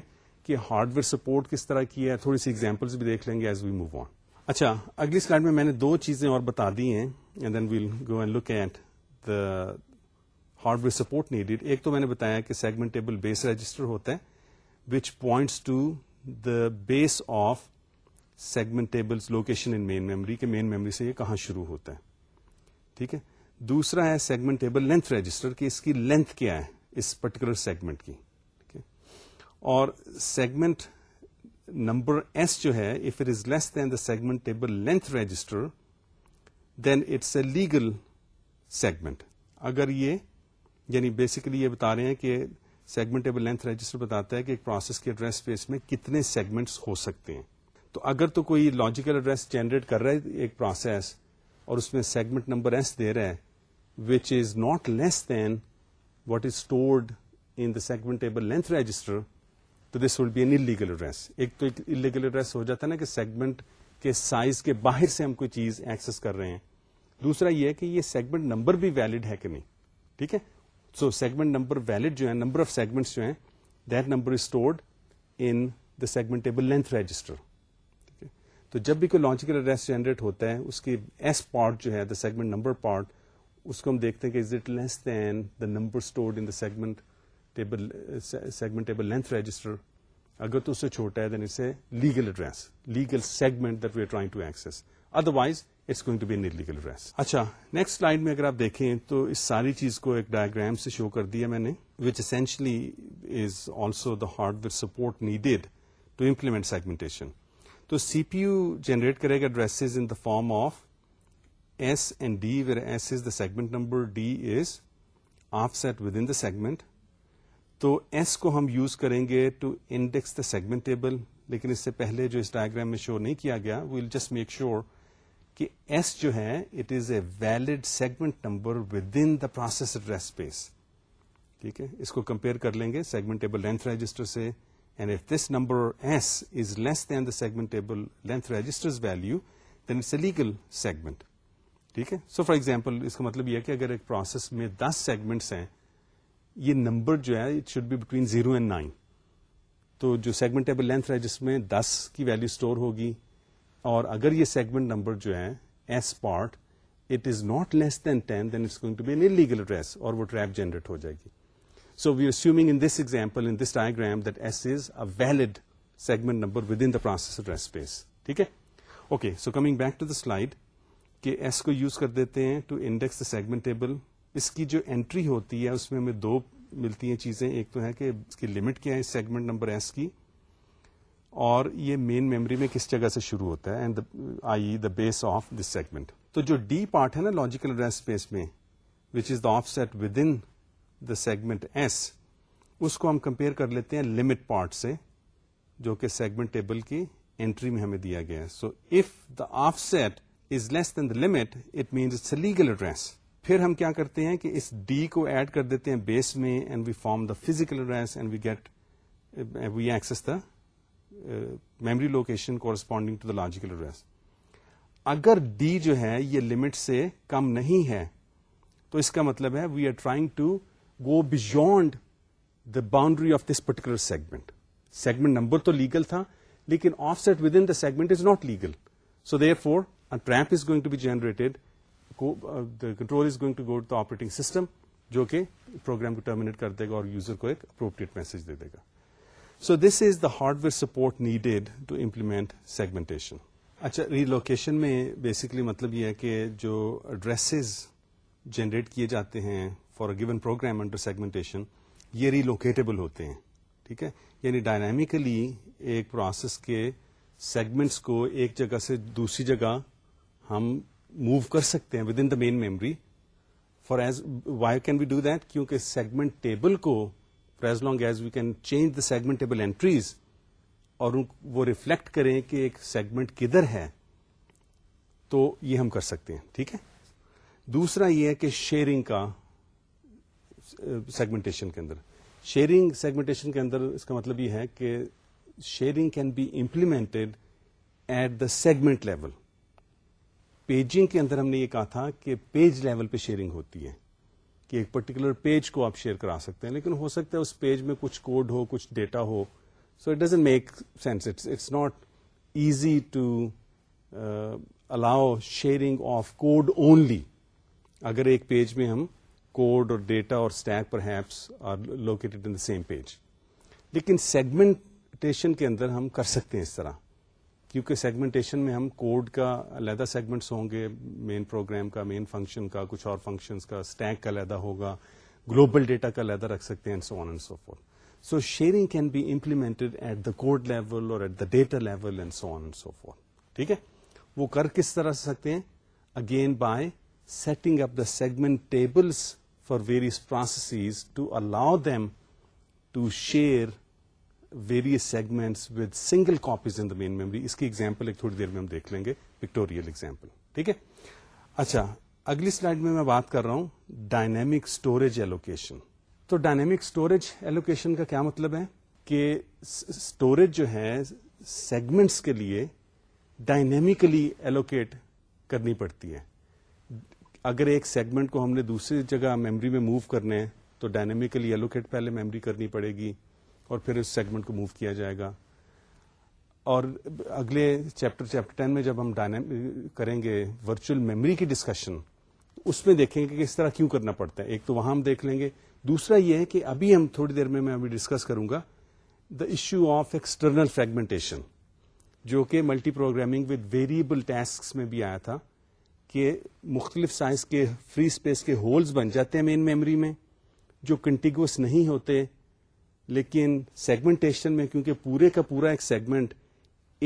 کہ ہارڈ ویئر سپورٹ کس طرح کی ہے تھوڑی سی ایگزامپلس بھی دیکھ لیں گے ایز وی موو آن اچھا اگلی سلائڈ میں میں نے دو چیزیں اور بتا دی ہیں and and then we'll go look the hardware support needed ایک تو میں نے بتایا کہ سیگمنٹ بیس رجسٹر ہوتا ہے which points to the base of segment location in main main memory memory کے سے یہ کہاں شروع ہوتا ہے ٹھیک ہے دوسرا ہے سیگمنٹ ٹیبل لینتھ رجسٹر کہ اس کی لینتھ کیا ہے اس پرٹیکولر سیگمنٹ کی اور سیگمنٹ نمبر ایس جو ہے if it is less than the segment table length register then it's a legal segment اگر یہ یعنی بیسکلی یہ بتا رہے ہیں کہ سیگمنٹ ٹیبل لینتھ رجسٹر بتاتا ہے کہ ایک پروسیس کے ایڈریس پیس میں کتنے سیگمنٹس ہو سکتے ہیں تو اگر تو کوئی لاجیکل ایڈریس جنریٹ کر رہا ہے ایک پروسیس اور اس میں سیگمنٹ نمبر ایس دے رہا ہے which is not less than what is stored in the segment table length register تو this will be an illegal address ایک تو ایک انلیگل ایڈریس ہو جاتا ہے نا کہ سیگمنٹ کے سائز کے باہر سے ہم کوئی چیز ایکسس کر رہے ہیں دوسرا یہ ہے کہ یہ سیگمنٹ نمبر بھی ویلڈ ہے کہ نہیں ٹھیک ہے سو سیگمنٹ نمبر ویلڈ جو ہے نمبر آف سیگمنٹ جو ہیں that number stored in the segment length register ٹھیک ہے تو جب بھی کوئی لانچیکل ایڈریس جنریٹ ہوتا ہے اس کی ایس پارٹ جو ہے دا سیگمنٹ نمبر پارٹ اس کو ہم دیکھتے ہیں کہ is it less than the number stored in the segment table segment table length register اگر تو اس سے چھوٹا ہے then it's a legal address legal segment that we are trying to access otherwise it's going to be illegal address اچھا next slide میں اگر آپ دیکھیں تو اس ساری چیز کو ایک ڈائگرام سے شو کر دیا میں نے which essentially is also the hardware support needed to implement segmentation تو سی پی یو جنریٹ کرے گا addresses in the form of S and D where S is the segment number D is offset within the segment تو S کو ہم use کریں گے to index the segment table لیکن اس سے پہلے جو اس ڈائگرام میں شو نہیں کیا گیا ویل جسٹ میک شیور کہ ایس جو ہے it is a valid segment number within the process space ٹھیک ہے اس کو کمپیئر کر لیں گے سیگمنٹ ٹیبل لینتھ رجسٹر سے and if this number S is less than then the segment table length register value it's a legal segment ٹھیک ہے سو فار ایگزامپل اس کا مطلب یہ کہ اگر ایک پروسیس میں دس سیگمنٹس ہیں یہ نمبر جو ہے it should be between zero and nine تو جو سیگمنٹ لینتھ ہے جس میں دس کی ویلو اسٹور ہوگی اور اگر یہ سیگمنٹ نمبر جو ہے S part it is not less than ten then it's going to be an address اور وہ ٹریپ جنریٹ ہو جائے گی so we assuming in this example in this diagram that S is a valid segment number within the process address space ٹھیک ہے okay so coming back to the slide کہ S کو use کر دیتے ہیں to index the segment table اس کی جو entry ہوتی ہے اس میں ہمیں دو ملتی ہیں چیزیں ایک تو ہے کہ اس کی لمٹ کیا ہے سیگمنٹ نمبر ایس کی اور یہ مین میموری میں کس جگہ سے شروع ہوتا ہے آئی the base of this segment تو جو ڈی پارٹ ہے نا لاجیکل ایڈریس اسپیس میں which is the offset within the segment S اس کو ہم کمپیئر کر لیتے ہیں لمٹ پارٹ سے جو کہ سیگمنٹ ٹیبل کی انٹری میں ہمیں دیا گیا ہے so if the offset is less than the limit it means it's legal address پھر ہم کیا کرتے ہیں کہ اس ڈی کو ایڈ کر دیتے ہیں بیس میں and we form the physical get we access the memory location corresponding to the logical address اگر ڈی جو ہے یہ لمٹ سے کم نہیں ہے تو اس کا مطلب ہے we are trying to go beyond the boundary of this particular segment segment number تو لیگل تھا لیکن offset within the segment is not legal so therefore trap is going to be generated control going to go to operating system جو کہ programme کو terminate کر دے گا اور user کو ایک اپروپریٹ میسج دے دے گا so this is the hardware support needed to implement segmentation اچھا ریلوکیشن میں بیسکلی مطلب یہ ہے کہ جو ایڈریسز جنریٹ کیے جاتے ہیں for given program under segmentation یہ ریلوکیٹیبل ہوتے ہیں ٹھیک ہے یعنی ڈائنامیکلی ایک پروسیس کے سیگمنٹس کو ایک جگہ سے دوسری جگہ ہم موو کر سکتے ہیں within the main memory far as why can we do that کیونکہ سیگمنٹ ٹیبل کو for as long as we can change the segment table entries اور وہ ریفلیکٹ کریں کہ ایک سیگمنٹ کدھر ہے تو یہ ہم کر سکتے ہیں ٹھیک ہے دوسرا یہ ہے کہ شیئرنگ کا سیگمنٹیشن کے اندر شیئرنگ سیگمنٹیشن کے اندر اس کا مطلب یہ ہے کہ sharing can be implemented at the segment level paging کے اندر ہم نے یہ کہا تھا کہ پیج لیول پہ شیئرنگ ہوتی ہے کہ ایک پرٹیکولر پیج کو آپ شیئر کرا سکتے ہیں لیکن ہو سکتا ہے اس پیج میں کچھ کوڈ ہو کچھ data who so it doesn't make sense it's not easy to allow sharing of code only اگر ایک پیج میں ہم کوڈ اور ڈیٹا اور stack per heaps are located in the same page لیکن سیگمنٹیشن کے اندر ہم کر سکتے ہیں اس طرح کیونکہ سیگمنٹیشن میں ہم کوڈ کا علیحدہ سیگمنٹس ہوں گے مین پروگرام کا مین فنکشن کا کچھ اور فنکشنس کا اسٹیک کا علیحدہ ہوگا گلوبل ڈیٹا کا علیحدہ رکھ سکتے ہیں so on and so so forth sharing can be implemented at the code level اور at the data level and so on and so forth ٹھیک ہے وہ کر کس طرح سے سکتے ہیں again by setting up the segment tables for various processes to allow them to share various segments with single copies in the main memory اس کی ایگزامپل ایک تھوڑی دیر میں ہم دیکھ لیں گے ایگزامپل ٹھیک ہے اچھا اگلی سلائڈ میں میں بات کر رہا ہوں ڈائنامک اسٹوریج ایلوکیشن تو ڈائنامک اسٹوریج ایلوکیشن کا کیا مطلب ہے کہ اسٹوریج جو ہے سیگمنٹس کے لیے ڈائنیمکلی ایلوکیٹ کرنی پڑتی ہے اگر ایک سیگمنٹ کو ہم نے دوسری جگہ میموری میں موو کرنے ہیں تو ڈائنیمکلی ایلوکیٹ پہلے میموری کرنی پڑے گی اور پھر اس سیگمنٹ کو موو کیا جائے گا اور اگلے چیپٹر چیپٹر ٹین میں جب ہم کریں گے ورچوئل میموری کی ڈسکشن اس میں دیکھیں گے کہ اس طرح کیوں کرنا پڑتا ہے ایک تو وہاں ہم دیکھ لیں گے دوسرا یہ ہے کہ ابھی ہم تھوڑی دیر میں میں ابھی ڈسکس کروں گا the issue of external fragmentation جو کہ multi programming with variable task میں بھی آیا تھا کہ مختلف سائز کے فری اسپیس کے ہولز بن جاتے ہیں مین میموری میں جو کنٹیگوس نہیں ہوتے لیکن سیگمنٹیشن میں کیونکہ پورے کا پورا ایک سیگمنٹ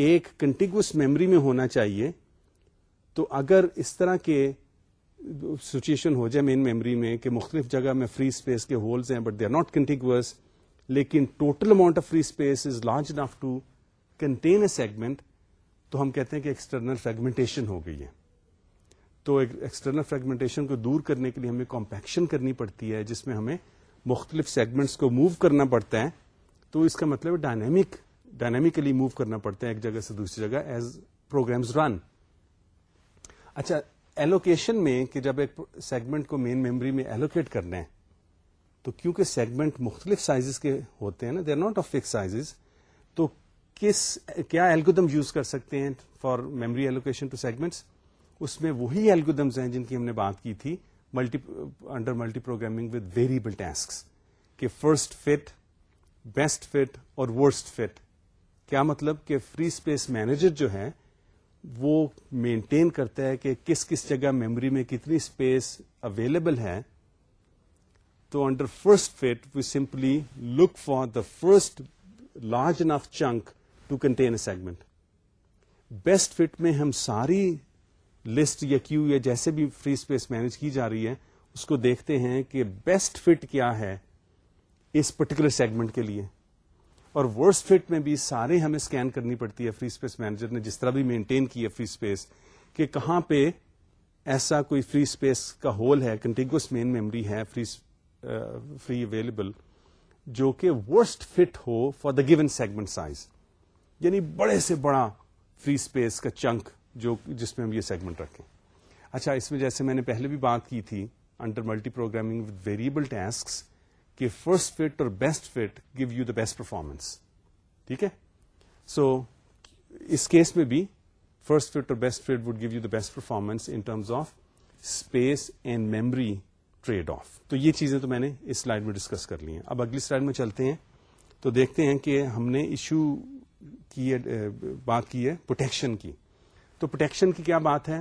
ایک کنٹینگوس میموری میں ہونا چاہیے تو اگر اس طرح کے سچویشن ہو جائے مین میموری میں کہ مختلف جگہ میں فری اسپیس کے ہولز ہیں but they are not contiguous لیکن total amount of free space is large enough to contain a segment تو ہم کہتے ہیں کہ ایکسٹرنل فریگمنٹیشن ہو گئی ہے تو ایکسٹرنل فریگمنٹیشن کو دور کرنے کے لیے ہمیں کمپیکشن کرنی پڑتی ہے جس میں ہمیں مختلف سیگمنٹس کو موو کرنا پڑتا ہے تو اس کا مطلب ڈائنمک ڈائنامکلی موو کرنا پڑتا ہے ایک جگہ سے دوسری جگہ ایز پروگرامز رن اچھا ایلوکیشن میں کہ جب ایک سیگمنٹ کو مین میموری میں ایلوکیٹ کرنا ہے تو کیونکہ سیگمنٹ مختلف سائزز کے ہوتے ہیں نا they are not of fixed sizes تو کس کیا ایلگودم یوز کر سکتے ہیں for memory allocation to segments اس میں وہی ایلگودمز ہیں جن کی ہم نے بات کی تھی multi under multiprogramming with variable task first fit best fit اور ورسٹ فٹ کیا مطلب کہ فری اسپیس مینیجر جو ہے وہ مینٹین کرتا ہے کہ کس کس جگہ میموری میں کتنی اسپیس اویلیبل ہے تو under first fit we simply look for the first large enough chunk to contain a segment best fit میں ہم ساری لسٹ یا کیو یا جیسے بھی فری اسپیس مینج کی جا رہی ہے اس کو دیکھتے ہیں کہ بیسٹ فٹ کیا ہے اس پرٹیکولر سیگمنٹ کے لیے اور ورسٹ فٹ میں بھی سارے ہمیں اسکین کرنی پڑتی ہے فری اسپیس مینیجر نے جس طرح بھی مینٹین کی ہے فری اسپیس کہ کہاں پہ ایسا کوئی فری اسپیس کا ہول ہے کنٹینگوس مین میموری ہے فری فری اویلیبل جو کہ worst fit who for the given segment size یعنی بڑے سے بڑا فری اسپیس کا چنک جو جس میں ہم یہ سیگمنٹ رکھیں اچھا اس میں جیسے میں نے پہلے بھی بات کی تھی under multi program with variable task کہ فرسٹ فٹ اور best fit give you the best performance ٹھیک ہے سو اس کیس میں بھی فرسٹ فٹ اور best fit would give you the best performance in terms of space and memory trade off تو یہ چیزیں تو میں نے اس سلائڈ میں ڈسکس کر لی ہیں اب اگلی سلائڈ میں چلتے ہیں تو دیکھتے ہیں کہ ہم نے ایشو کی بات کی ہے پروٹیکشن کی تو پروٹیکشن کی کیا بات ہے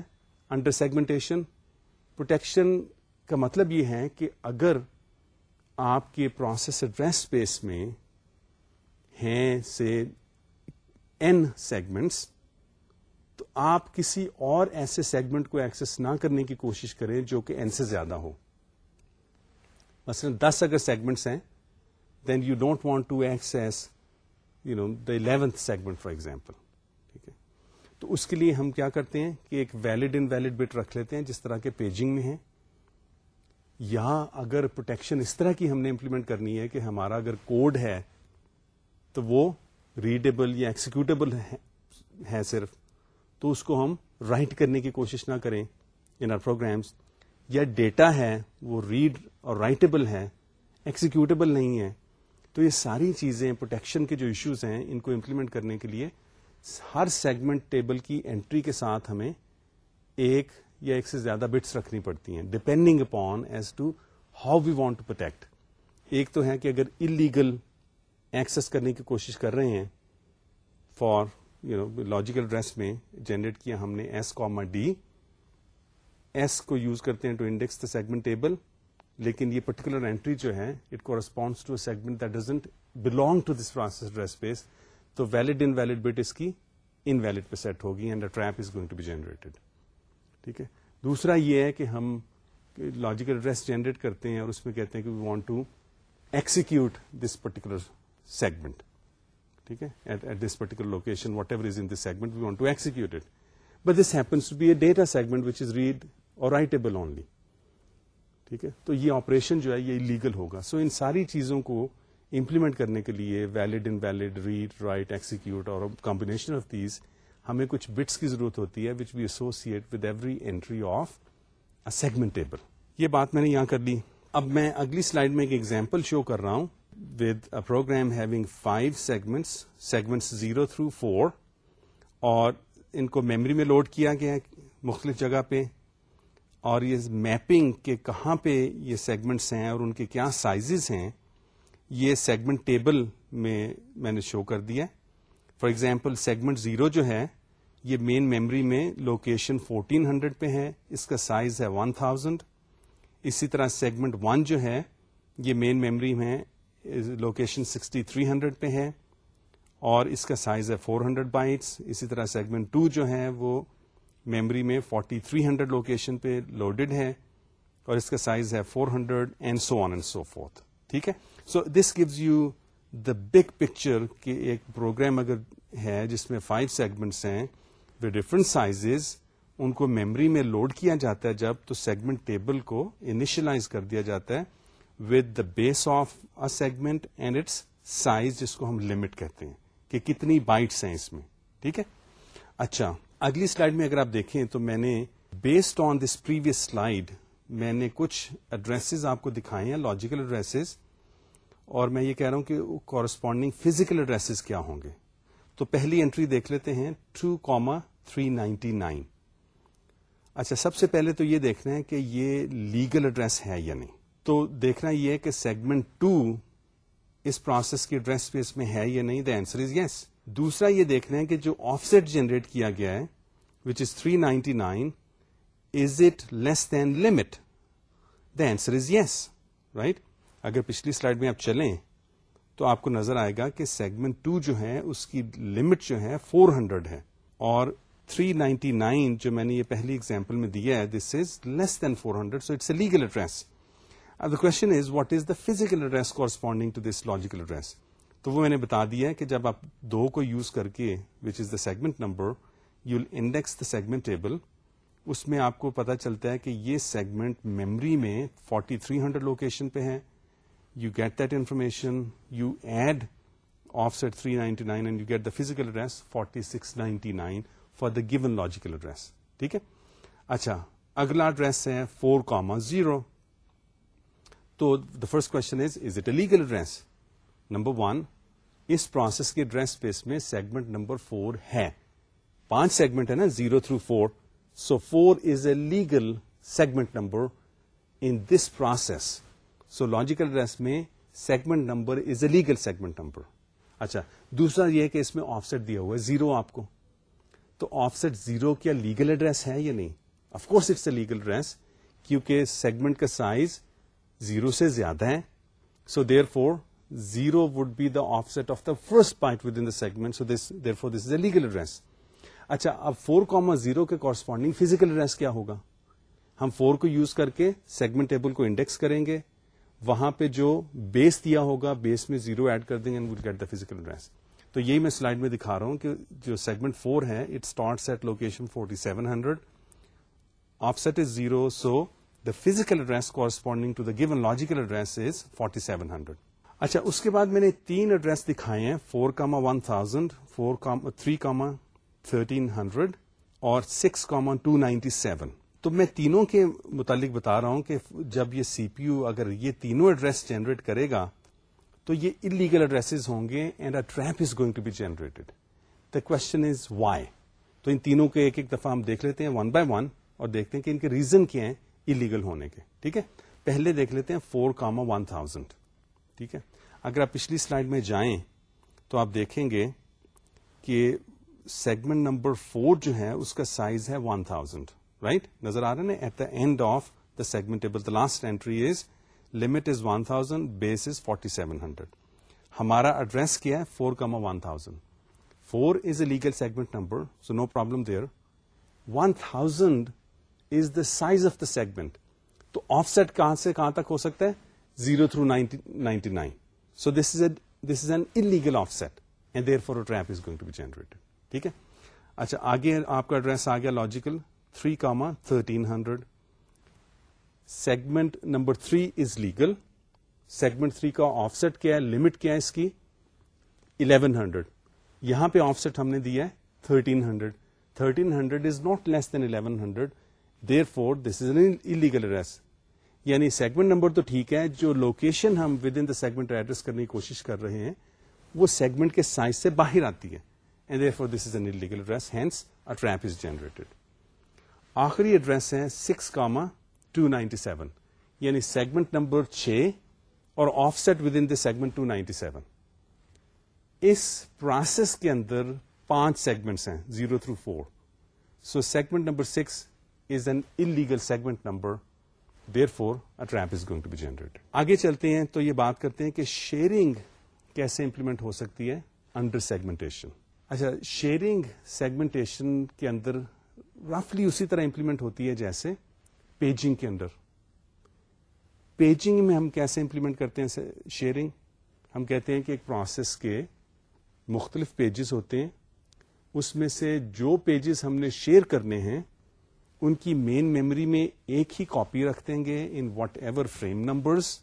انڈر سیگمنٹیشن پروٹیکشن کا مطلب یہ ہے کہ اگر آپ کے پروسیس ایڈریس اسپیس میں ہیں سے این سیگمنٹس تو آپ کسی اور ایسے سیگمنٹ کو ایکسس نہ کرنے کی کوشش کریں جو کہ این سے زیادہ ہو مثلا دس اگر سیگمنٹس ہیں then you don't want to access you know the eleventh segment for example تو اس کے لیے ہم کیا کرتے ہیں کہ ایک ویلڈ ان ویلڈ بٹ رکھ لیتے ہیں جس طرح کے پیجنگ میں ہیں یا اگر پروٹیکشن اس طرح کی ہم نے امپلیمنٹ کرنی ہے کہ ہمارا اگر کوڈ ہے تو وہ ریڈیبل یا ایکسیکیوٹیبل ہے صرف تو اس کو ہم رائٹ کرنے کی کوشش نہ کریں ان آر پروگرامس یا ڈیٹا ہے وہ ریڈ اور رائٹیبل ہے ایکسیکیوٹیبل نہیں ہے تو یہ ساری چیزیں پروٹیکشن کے جو ایشوز ہیں ان کو امپلیمنٹ کرنے کے لیے ہر سیگمنٹ ٹیبل کی اینٹری کے ساتھ ہمیں ایک یا ایک سے زیادہ بٹس رکھنی پڑتی ہیں depending upon as to how we want to protect ایک تو ہے کہ اگر انلیگل ایکسس کرنے کی کوشش کر رہے ہیں for you know logical address میں جنریٹ کیا ہم نے ایس کاما ڈی ایس کو یوز کرتے ہیں to index the segment table لیکن یہ پرٹیکولر اینٹری جو ہے اٹ کو respond to segment that doesn't belong to this process address space تو ویلڈ ان ویلڈ بٹ اس کی ان ویلڈ پہ سیٹ ہوگی and trap is going to be generated ٹھیک ہے دوسرا یہ ہے کہ ہم لاجیکل ایڈریس جنریٹ کرتے ہیں اور اس میں کہتے ہیں کہ we want to execute this particular segment ٹھیک ہے at this particular location whatever is in this segment we want to execute it but this happens to be a data segment which is read اور writable only ٹھیک ہے تو یہ operation جو ہے یہ لیگل ہوگا سو ان ساری چیزوں کو امپلیمنٹ کرنے کے لیے valid invalid read write execute اور کمبینیشن آف دیز ہمیں کچھ بٹس کی ضرورت ہوتی ہے which we associate with every entry of segment table یہ بات میں نے یہاں کر لی اب میں اگلی سلائڈ میں ایک ایگزامپل شو کر رہا ہوں with a program having five segments segments zero through four اور ان کو میمری میں لوڈ کیا گیا مختلف جگہ پہ اور یہ میپنگ کے کہاں پہ یہ سیگمنٹس ہیں اور ان کے کیا سائزز ہیں یہ سیگمنٹ ٹیبل میں میں نے شو کر دیا فار ایگزامپل سیگمنٹ زیرو جو ہے یہ مین میمری میں لوکیشن فورٹین ہنڈریڈ پہ ہے اس کا سائز ہے ون اسی طرح سیگمنٹ ون جو ہے یہ مین میمری میں لوکیشن سکسٹی تھری ہنڈریڈ پہ ہے اور اس کا سائز ہے فور ہنڈریڈ بائٹس اسی طرح سیگمنٹ ٹو جو ہے وہ میمری میں فورٹی تھری ہنڈریڈ لوکیشن پہ لوڈیڈ ہے اور اس کا سائز ہے four hundred and so on and so forth ٹھیک ہے so this gives you the big picture کہ ایک پروگرام اگر ہے جس میں فائیو سیگمنٹس ہیں وتھ ڈفرنٹ سائزز ان کو میمری میں لوڈ کیا جاتا ہے جب تو سیگمنٹ ٹیبل کو انیشلائز کر دیا جاتا ہے with the base of a segment and its size جس کو ہم لمٹ کہتے ہیں کہ کتنی بائٹس ہیں اس میں ٹھیک ہے اچھا اگلی سلائڈ میں اگر آپ دیکھیں تو میں نے based on this previous slide میں نے کچھ ایڈریسز آپ کو دکھائے ہیں لاجیکل ایڈریسز اور میں یہ کہہ رہا ہوں کہ کورسپونڈنگ فزیکل ایڈریسز کیا ہوں گے تو پہلی انٹری دیکھ لیتے ہیں 2,399 تھری نائنٹی نائن اچھا سب سے پہلے تو یہ دیکھنا ہے کہ یہ لیگل ایڈریس ہے یا نہیں تو دیکھنا یہ کہ سیگمنٹ ٹو اس پروسیس کی ایڈریس اس میں ہے یا نہیں دا آنسر از یس دوسرا یہ دیکھنا ہے کہ جو آف سیٹ جنریٹ کیا گیا ہے which is three ninety nine is it less than limit the answer is yes right اگر پچھلی سلائڈ میں آپ چلیں تو آپ کو نظر آئے گا کہ سیگمنٹ ٹو جو ہے اس کی لمٹ جو ہے فور ہنڈریڈ ہے اور تھری نائنٹی نائن جو میں نے یہ پہلی ایگزامپل میں دیا ہے this is less than four hundred so it's a legal address the question is what is the physical address corresponding to this logical address تو وہ میں نے بتا دیا ہے کہ جب آپ دو کو یوز کر کے which is the segment number you index the segment table اس میں آپ کو پتا چلتا ہے کہ یہ سیگمنٹ میموری میں فورٹی تھری ہنڈریڈ لوکیشن پہ ہے you get that information you add offset three ninety nine and you get the physical address forty six ninety nine for the given logical address ٹھیک ہے اچھا اگلا address ہے four comma zero تو the first cause it legal address number one us process کے address space میں segment number four ہے پانچ سیگمنٹ ہے نا zero through four so four is a legal segment number in this process so logical address میں segment number is a legal segment number اچھا دوسرا یہ کہ اس میں آف سیٹ دیا ہوا ہے زیرو آپ کو تو آف سیٹ زیرو کیا لیگل ایڈریس ہے یا نہیں of course it's a legal address کیونکہ سیگمنٹ کا سائز زیرو سے زیادہ ہے so there four zero would be the offset of the first point within the segment so this therefore this is a legal address اچھا اب four comma zero کے corresponding physical address کیا ہوگا ہم four کو یوز کر کے segment table کو انڈیکس کریں گے وہاں پہ جو بیس دیا ہوگا بیس میں زیرو ایڈ کر دیں گے گیٹ دا فیزیکل ایڈریس تو یہی میں سلائڈ میں دکھا رہا ہوں کہ جو سیگمنٹ فور ہے it start at location forty seven hundred offset is zero so the physical address corresponding to the given logical address is forty seven hundred اچھا اس کے بعد میں نے تین ایڈریس دکھائے ہیں four comma one thousand four comma three comma thirteen hundred اور six comma two ninety seven تو میں تینوں کے متعلق بتا رہا ہوں کہ جب یہ سی پی یو اگر یہ تینوں ایڈریس جنریٹ کرے گا تو یہ انلیگل ایڈریسز ہوں گے and a trap is going to be generated the question is why تو ان تینوں کے ایک ایک دفعہ ہم دیکھ لیتے ہیں ون بائی ون اور دیکھتے ہیں کہ ان کے ریزن کیا ہیں انلیگل ہونے کے ٹھیک ہے پہلے دیکھ لیتے ہیں فور کاما ون تھاؤزینڈ ٹھیک ہے اگر آپ پچھلی سلائڈ میں جائیں تو آپ دیکھیں گے کہ سیگمنٹ نمبر فور جو ہے اس کا سائز ہے ون تھاؤزینڈ رائٹ نظر آ رہے نے at the end of the segment last entry is limit is one thousand base is forty seven hundred ہمارا ایڈریس کیا ہے four comma one thousand four is a legal segment number so no problem there one thousand is the size of the segment تو offset کہاں سے کہاں تک ہو سکتا ہے zero through ninety ninety nine so this this is an illegal offset and therefore a trap is going to be ٹھیک ہے اچھا آگے آپ کا ایڈریس آ گیا logical three comma thirteen hundred segment number three is legal segment three کا offset کیا ہے لمٹ کیا ہے اس کی الیون ہنڈریڈ یہاں پہ آف سیٹ ہم نے دیا ہے thirteen hundred thirteen hundred is not less than eleven hundred therefore this is an address یعنی سیگمنٹ نمبر تو ٹھیک ہے جو لوکیشن ہم with in the segment address کرنے کی کوشش کر رہے ہیں وہ سیگمنٹ کے سائز سے باہر آتی ہے and therefore trap is generated آخری ایڈریس ہے six comma two ninety seven یعنی سیگمنٹ نمبر چھ اور offset with in the segment two ninety seven us process کے اندر پانچ سیگمنٹس ہیں zero through four so segment number six is an illegal segment number therefore a trap is going to be generate آگے چلتے ہیں تو یہ بات کرتے ہیں کہ شیئرنگ کیسے امپلیمنٹ ہو سکتی ہے انڈر سیگمنٹیشن اچھا شیئرنگ سیگمنٹیشن کے اندر رفلی اسی طرح امپلیمنٹ ہوتی ہے جیسے پیجنگ کے اندر پیجنگ میں ہم کیسے امپلیمنٹ کرتے ہیں شیئرنگ ہم کہتے ہیں کہ ایک پروسیس کے مختلف پیجز ہوتے ہیں اس میں سے جو پیجز ہم نے شیئر کرنے ہیں ان کی مین میموری میں ایک ہی کاپی رکھ دیں گے in whatever frame numbers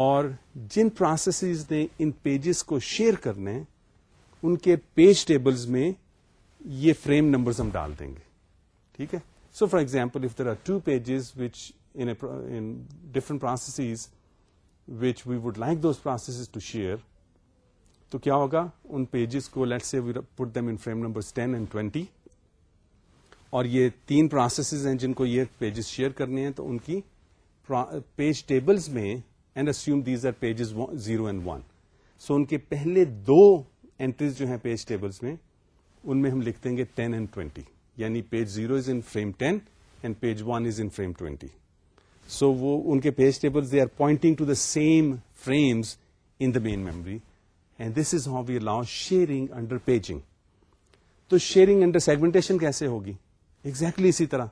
اور جن پروسیسز نے ان پیجز کو شیئر کرنے ان کے پیج ٹیبلز میں یہ فریم نمبرز ہم ڈال دیں گے ٹھیک ہے so for example if there are two pages which in different processes which we would like those to share تو کیا ہوگا ان پیجز کو let see put them in frame number and twenty اور یہ تین پروسیسز ہیں جن کو یہ پیجز شیئر کرنے ہیں تو ان کی پیج ٹیبلز میں and assume these are pages zero and one so ان کے پہلے دو اینٹریز جو ہیں پیج ٹیبلز میں ان میں ہم لکھ دیں گے ٹین اینڈ ٹوینٹی یعنی page zero is in frame and page one is in frame 20 so وہ ان کے page table they are pointing to the the same frames in main memory and this is how we allow sharing under paging تو sharing under segmentation کیسے ہوگی exactly exactly اسی طرح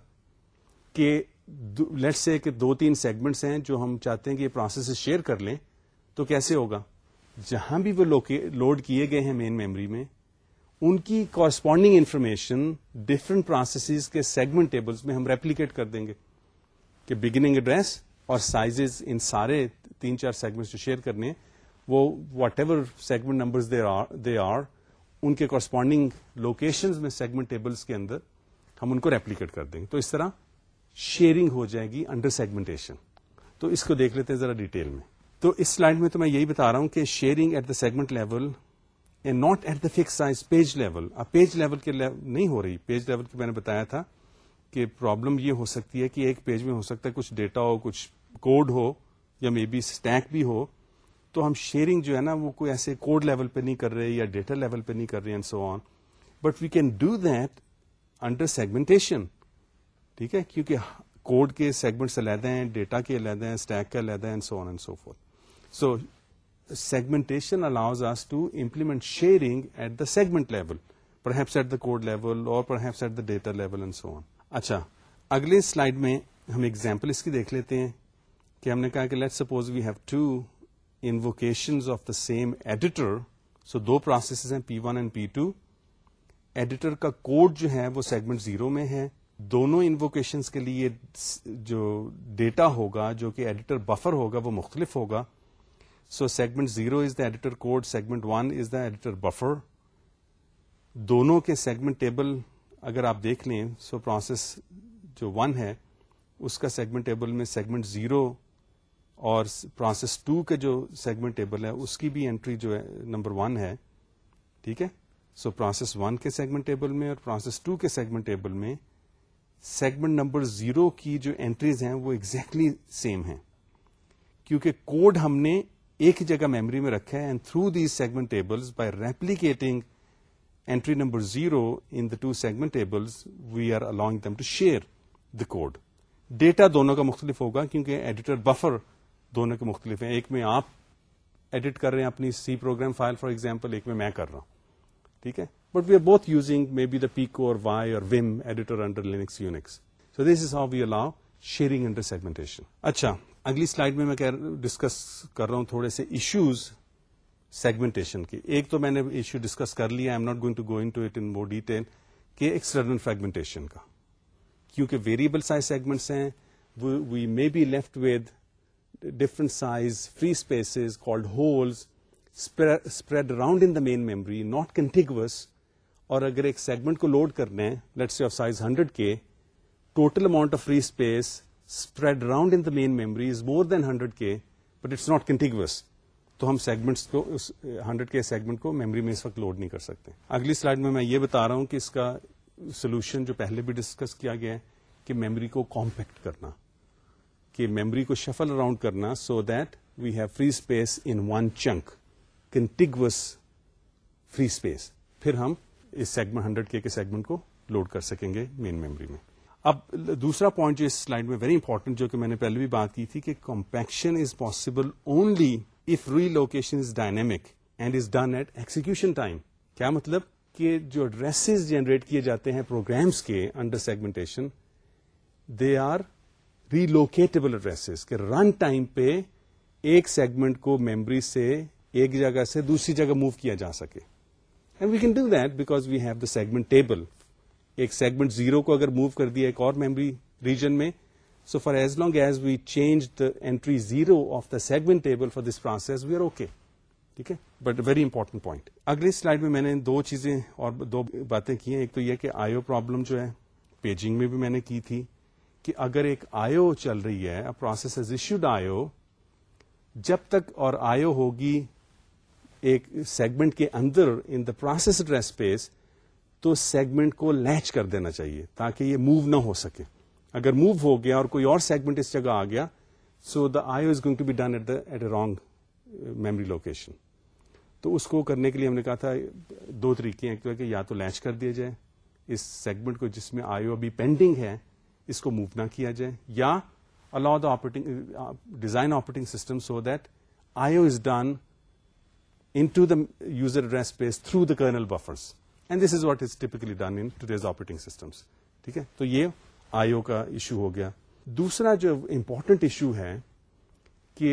کہ late سے کہ دو تین سیگمنٹس ہیں جو ہم چاہتے ہیں کہ یہ پروسیس شیئر کر لیں تو کیسے ہوگا جہاں بھی وہ لوڈ کیے گئے ہیں مین میموری میں ان کی کارسپونڈنگ انفارمیشن ڈفرینٹ پروسیسز کے سیگمنٹ ٹیبلز میں ہم ریپلیکیٹ کر دیں گے کہ بگننگ ایڈریس اور سائزز ان سارے تین چار سیگمنٹس جو شیئر کرنے وہ whatever segment number they are ان کے کارسپونڈنگ لوکیشن میں سیگمنٹ ٹیبلز کے اندر ہم ان کو ریپلیکیٹ کر دیں گے تو اس طرح شیئرنگ ہو جائے گی انڈر سیگمنٹیشن تو اس کو دیکھ لیتے ہیں ذرا ڈیٹیل میں تو اس سلائڈ میں تو میں یہی بتا رہا ہوں کہ sharing at the segment level not at the fix size page level اب پیج لیول کے نہیں ہو رہی پیج لیول کی میں نے بتایا تھا کہ پرابلم یہ ہو سکتی ہے کہ ایک پیج میں ہو سکتا ہے کچھ ڈیٹا ہو کچھ کوڈ ہو یا مے بی اسٹیک بھی ہو تو ہم شیئرنگ جو ہے نا وہ کوئی ایسے کوڈ لیول پہ نہیں کر رہے یا ڈیٹا لیول پہ نہیں کر رہے and so on but we can do that under segmentation ٹھیک ہے کیونکہ کوڈ کے سیگمنٹ علیحدہ ہیں ڈیٹا کے علیحدہ ہیں اسٹیک کے علی so on and so forth so the allows implement sharing at the segment level اور ڈیٹا لیول سو اچھا اگلے slide میں ہم ایگزامپل اس کی دیکھ لیتے ہیں کہ ہم نے کہا کہ let suppose we have two the so do so ہیں P one and P two editor کا کوڈ جو ہے وہ سیگمنٹ زیرو میں ہے دونوں انووکیشن کے لیے جو ڈیٹا ہوگا جو کہ ایڈیٹر بفر ہوگا وہ مختلف ہوگا so segment zero is the editor code segment one is the editor buffer دونوں کے سیگمنٹ ٹیبل اگر آپ دیکھ لیں سو پروسیس جو ون ہے اس کا سیگمنٹ ٹیبل میں سیگمنٹ زیرو اور پروسیس ٹو کے جو سیگمنٹ ٹیبل ہے اس کی بھی انٹری جو ہے نمبر ون ہے ٹھیک ہے سو پروسیس ون کے سیگمنٹ ٹیبل میں اور پروسیس ٹو کے سیگمنٹ ٹیبل میں سیگمنٹ نمبر زیرو کی جو انٹریز ہیں وہ ایگزیکٹلی exactly سیم ہیں کیونکہ کوڈ ہم نے ایک ہی جگہ میموری میں رکھا ہے and through these segment tables by replicating entry number zero in the two segment we are allowing share the code data دونوں کا مختلف ہوگا کیونکہ ایڈیٹر بفر دونوں کے مختلف ہیں ایک میں آپ ایڈٹ کر رہے ہیں اپنی C program file for example ایک میں میں کر رہا ہوں ٹھیک ہے but we are both using maybe the pico اور وائی اور editor under under Linux Unix so this is how we allow sharing segmentation اچھا اگلی سلائڈ میں میں ڈسکس کر رہا ہوں تھوڑے سے ایشوز سیگمنٹیشن کے ایک تو میں نے ایشو ڈسکس کر لیا I'm not going to to go in in it more detail کہ ایکسٹرنل فریگمنٹیشن کا کیونکہ ویریبل سائز سیگمنٹس ہیں we may be left with different size free spaces called holes spread around in the main memory not contiguous اور اگر ایک segment کو load کرنے ہے let's of size hundred K total amount of free space main is more than hundred K but it's not contiguous تو ہم segments کو اس ہنڈریڈ کے سیگمنٹ کو میموری میں اس وقت لوڈ نہیں کر سکتے اگلی سلائڈ میں میں یہ بتا رہا ہوں کہ اس کا سولوشن جو پہلے بھی ڈسکس کیا گیا ہے کہ میموری کو کمپیکٹ کرنا کہ میموری کو شفل اراؤنڈ کرنا so that we have free space in one chunk contiguous free space پھر ہم اس سیگمنٹ ہنڈریڈ کے سیگمنٹ کو لوڈ کر سکیں گے مین میموری میں اب دوسرا پوائنٹ جو اس سلائڈ میں ویری امپورٹنٹ جو کہ میں نے پہلے بھی بات کی تھی کہ compaction is possible only if relocation is dynamic and is done at execution time کیا مطلب کہ جو ایڈریسز جنریٹ کیے جاتے ہیں پروگرامس کے under segmentation they are relocatable address کہ رن ٹائم پہ ایک سیگمنٹ کو میمری سے ایک جگہ سے دوسری جگہ موو کیا جا سکے and we can do that because we have the segment table ایک سیگمنٹ زیرو کو اگر موو کر دیا ایک اور میموری ریجن میں so far as long as we change the entry zero of the segment table for this process we are okay ٹھیک ہے بٹ ویری امپورٹنٹ پوائنٹ اگلی سلائڈ میں میں نے دو چیزیں اور دو باتیں کی ہیں ایک تو یہ کہ پرابلم جو ہے پیجنگ میں بھی میں نے کی تھی کہ اگر ایک آئیو چل رہی ہے پروسیس از ایشوڈ آئیو جب تک اور آئیو ہوگی ایک سیگمنٹ کے اندر ان دا پروسیس پیس تو سیگمنٹ کو لیچ کر دینا چاہیے تاکہ یہ موو نہ ہو سکے اگر موو ہو گیا اور کوئی اور سیگمنٹ اس جگہ آ گیا so the I is going to be done at the at a wrong memory location تو اس کو کرنے کے لیے ہم نے کہا تھا دو طریقے ہیں یا تو لینچ کر دیا جائے اس سیگمنٹ کو جس میں آئی ابھی پینڈنگ ہے اس کو موو نہ کیا جائے یا allow the operating design operating system so that I O is done into the user address space through the kernel buffers and this is is what typically done in today's operating systems ٹھیک ہے تو یہ آئی او کا issue ہو گیا دوسرا جو important issue ہے کہ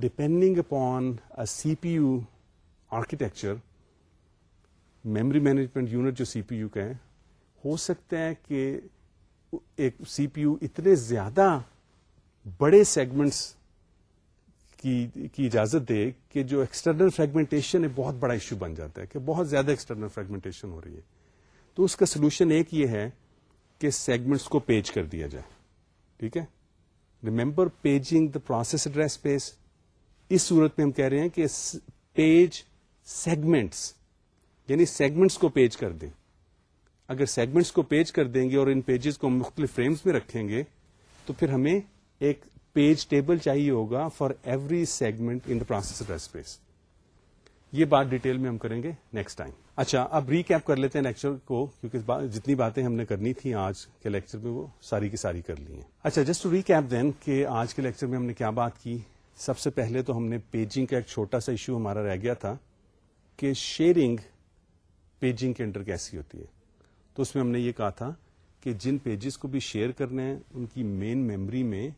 depending upon C P U architecture memory management unit جو سی پی یو کا ہے ہو سکتا ہے کہ ایک سی پی یو اتنے زیادہ بڑے سیگمنٹس کی اجازت دے کہ جو ایکسٹرنل فریگمنٹیشن بہت بڑا ایشو بن جاتا ہے کہ بہت زیادہ ایکسٹرنل فریگمنٹیشن ہو رہی ہے تو اس کا سولوشن ایک یہ ہے کہ سیگمنٹس کو پیج کر دیا جائے ٹھیک ہے remember paging the process address space اس صورت میں ہم کہہ رہے ہیں کہ پیج سیگمنٹس یعنی سیگمنٹس کو پیج کر دیں اگر سیگمنٹس کو پیج کر دیں گے اور ان پیجز کو مختلف فریمز میں رکھیں گے تو پھر ہمیں ایک پیج ٹیبل چاہیے ہوگا for every segment in the process space یہ بات ڈیٹیل میں ہم کریں گے نیکسٹ ٹائم اچھا اب ریکیپ کر لیتے ہیں لیکچر کو کیونکہ جتنی باتیں ہم نے کرنی تھی آج کے لیکچر میں وہ ساری کی ساری کر لی ہیں اچھا جسٹ ٹو ریکیپ دین کہ آج کے لیکچر میں ہم نے کیا بات کی سب سے پہلے تو ہم نے پیجنگ کا ایک چھوٹا سا ایشو ہمارا رہ گیا تھا کہ شیئرنگ پیجنگ کے انڈر کیسی ہوتی ہے تو اس میں ہم نے یہ کہا تھا کہ جن پیجز کو بھی شیئر کرنے ہیں ان کی مین میموری میں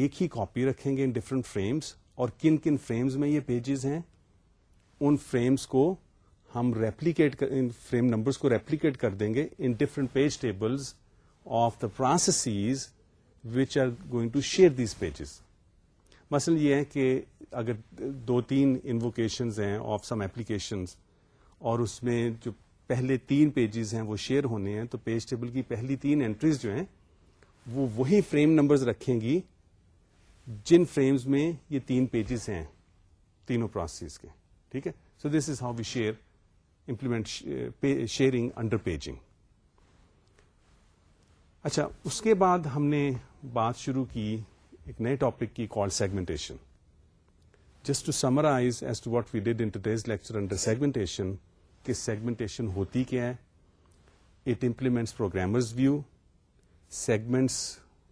ایک ہی کاپی رکھیں گے ان ڈفرینٹ فریمس اور کن کن فریمز میں یہ پیجز ہیں ان فریمس کو ہم ریپلیکیٹ فریم نمبرس کو ریپلیکیٹ کر دیں گے in different page tables of the processes which are going to share these pages مسل یہ ہے کہ اگر دو تین انوکیشنز ہیں آف سم ایپلیکیشنز اور اس میں جو پہلے تین پیجز ہیں وہ شیئر ہونے ہیں تو پیج ٹیبل کی پہلی تین انٹریز جو ہیں وہ وہی فریم نمبرز رکھیں گی جن فریمز میں یہ تین پیجز ہیں تینوں پروسیس کے ٹھیک ہے so this is how we share implement sharing under paging اچھا اس کے بعد ہم نے بات شروع کی ایک نئے ٹاپک کی call segmentation just to summarize as to what we did in today's lecture under segmentation کہ سیگمنٹیشن ہوتی کیا ہے it implements programmers view segments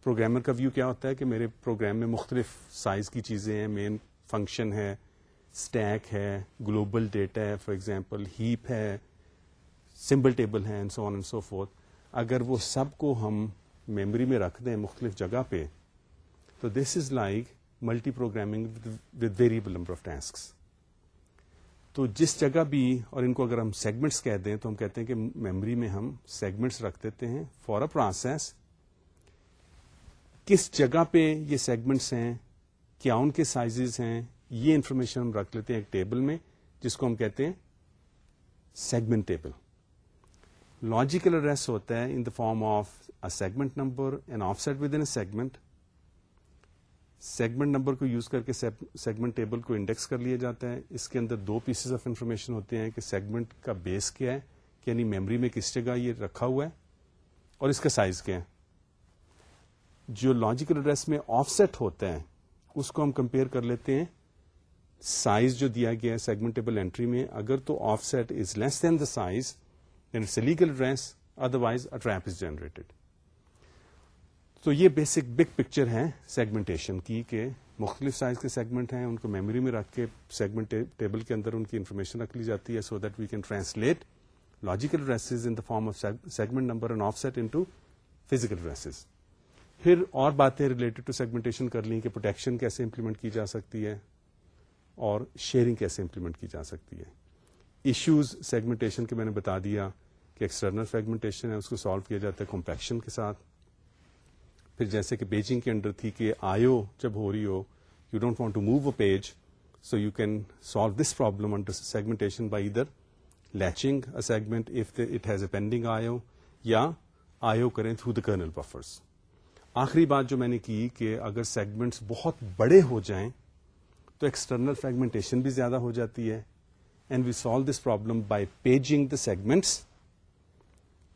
programmer کا ویو کیا ہوتا ہے کہ میرے پروگرام میں مختلف سائز کی چیزیں ہیں مین فنکشن ہے اسٹیک ہے گلوبل ڈیٹا ہے فار ایگزامپل ہیپ ہے سمبل ٹیبل ہے اینڈ سو سو آن اگر وہ سب کو ہم میموری میں رکھ دیں مختلف جگہ پہ تو this is like multiprogramming with variable number of task تو جس جگہ بھی اور ان کو اگر ہم سیگمنٹس کہہ دیں تو ہم کہتے ہیں کہ میموری میں ہم سیگمنٹس رکھ دیتے ہیں فار اے پروسیس کس جگہ پہ یہ سیگمنٹس ہیں کیا ان کے سائزز ہیں یہ انفارمیشن ہم رکھ لیتے ہیں ایک ٹیبل میں جس کو ہم کہتے ہیں سیگمنٹ ٹیبل لاجیکل ایڈریس ہوتا ہے in the form of a segment number and offset within segment segment number کو یوز کر کے سیگمنٹ ٹیبل کو انڈیکس کر لیا جاتا ہے اس کے اندر دو پیسز آف انفارمیشن ہوتے ہیں کہ سیگمنٹ کا بیس کیا ہے یعنی میموری میں کس جگہ یہ رکھا ہوا ہے اور اس کا سائز کیا ہے جو لاجیکل ایڈریس میں آف سیٹ ہوتا ہے اس کو ہم کمپیئر کر لیتے ہیں سائز جو دیا گیا ہے سیگمنٹیبل اینٹری میں اگر تو offset is less than the size then it's legal address otherwise generated تو یہ بیسک بگ پکچر ہے سیگمنٹیشن کی کہ مختلف سائز کے سیگمنٹ ہیں ان کو میموری میں رکھ کے سیگمنٹ ٹیبل کے اندر ان کی انفارمیشن رکھ لی جاتی ہے so that we can translate logical addresses in the form of segment number and offset into physical addresses پھر اور باتیں ریلیٹڈ ٹو سیگمنٹیشن کر لیں کہ پروٹیکشن کیسے امپلیمنٹ کی جا سکتی ہے اور شیئرنگ کیسے امپلیمنٹ کی جا سکتی ہے ایشوز سیگمنٹیشن کے میں نے بتا دیا کہ ایکسٹرنل فیگمنٹیشن ہے اس کو سالو کیا جاتا ہے کمپیکشن کے ساتھ پھر جیسے کہ بیجنگ کے انڈر تھی کہ آئیو جب ہو رہی ہو you don't want to move a page so you can solve this problem under segmentation by either latching a segment if it has a pending I O یا آئیو کریں تھرو دا کرنل آخری بات جو میں نے کی کہ اگر سیگمنٹس بہت بڑے ہو جائیں تو ایکسٹرنل فریگمنٹیشن بھی زیادہ ہو جاتی ہے and we solve this problem by paging the segments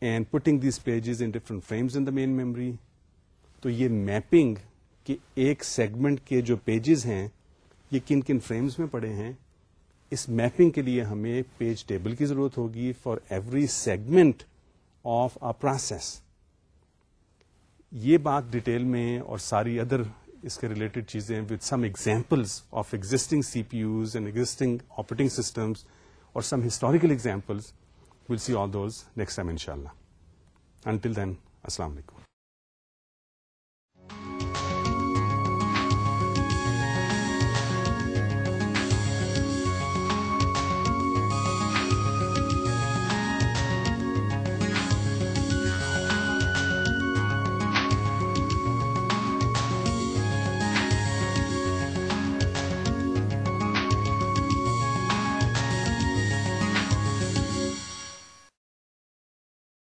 and putting these pages in different frames in the main memory تو یہ میپنگ کہ ایک سیگمنٹ کے جو پیجز ہیں یہ کن کن فریمز میں پڑے ہیں اس میپنگ کے لیے ہمیں پیج ٹیبل کی ضرورت ہوگی for every segment of process یہ بات ڈیٹیل میں اور ساری ادر اس کے ریلیٹڈ چیزیں with some examples of existing C P Us and existing operating systems اور some historical examples we'll see all those next time ان شاء اللہ انٹل دین السلام علیکم